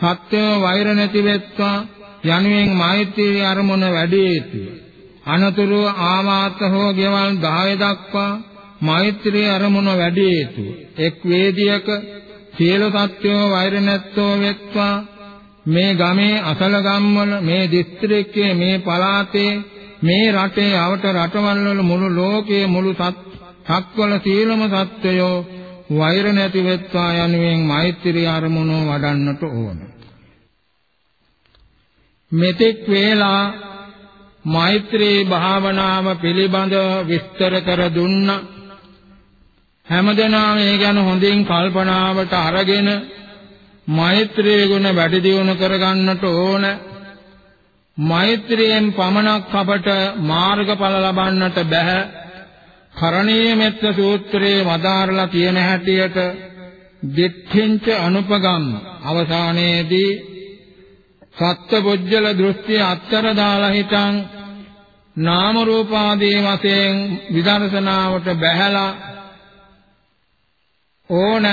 සත්‍ය වෛර නැති වෙත්වා යනුවෙන් මෛත්‍රී අරමුණ වැඩි යුතුය. අනතුරු ආමාත හෝ ගෙවල් 10 දක්වා මෛත්‍රී අරමුණ වැඩි යුතුය. එක් වේදියක සියලු සත්‍යෝ වෛර නැත්තෝ වෙත්වා මේ ගමේ අසල ගම්වල මේ දිස්ත්‍රික්කයේ මේ පළාතේ මේ රටේ අවට රටවල් වල මුළු ලෝකයේ මුළු සත්වල සීලම සත්වයෝ වෛර නැති වෙත්වා යනුවෙන් මෛත්‍රී අරමුණු වඩන්නට ඕන. මෙතෙක් වේලා මෛත්‍රී භාවනාව පිළිබඳ විස්තර කර දුන්න. හැමදෙනාම ඒ ගැන හොඳින් කල්පනාවට අරගෙන මෛත්‍රී ගුණ වැඩි දියුණු කරගන්නට ඕන. මෛත්‍රියෙන් පමණක් අපට මාර්ගඵල ලබන්නට බෑ කරණීය මෙත්ත සූත්‍රයේ වදාරලා තියෙන හැටියට දිට්ඨින්ච අනුපගම් අවසානයේදී සත්ත්වබොජ්ජල දෘෂ්ටි අත්තර දාලා හිටන් නාම රූපාදී වශයෙන් විදර්ශනාවට බැහැලා ඕන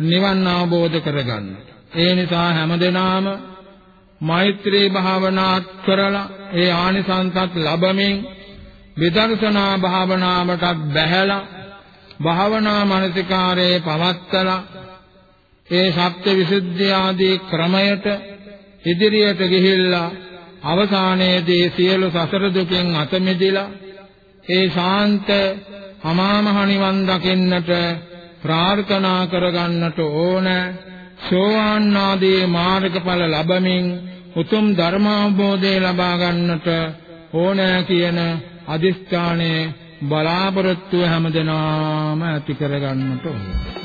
නිවන් අවබෝධ කරගන්න. ඒ නිසා හැමදෙනාම මෛත්‍රී භාවනාත් කරලා ඒ ආනිසංසත් ලැබමින් විදර්ශනා භාවනාවටත් බැහැලා භාවනා මානසිකාරයේ පවත්තලා ඒ සත්‍ය විසුද්ධිය ආදී ක්‍රමයට ඉදිරියට ගිහිල්ලා අවසානයේදී සියලු සසර දුකින් අත මිදලා ඒ ශාන්ත අමාමහ නිවන් දකින්නට ප්‍රාර්ථනා කරගන්නට ඕන. සෝවාන් ආදී මාර්ගඵල ලැබමින් උතුම් ධර්මාවබෝධය ලබා ගන්නට ඕන කියන අදිස්ථානයේ බලාපොරොත්තු හැමදෙනාම ඇති කරගන්නට ඕන.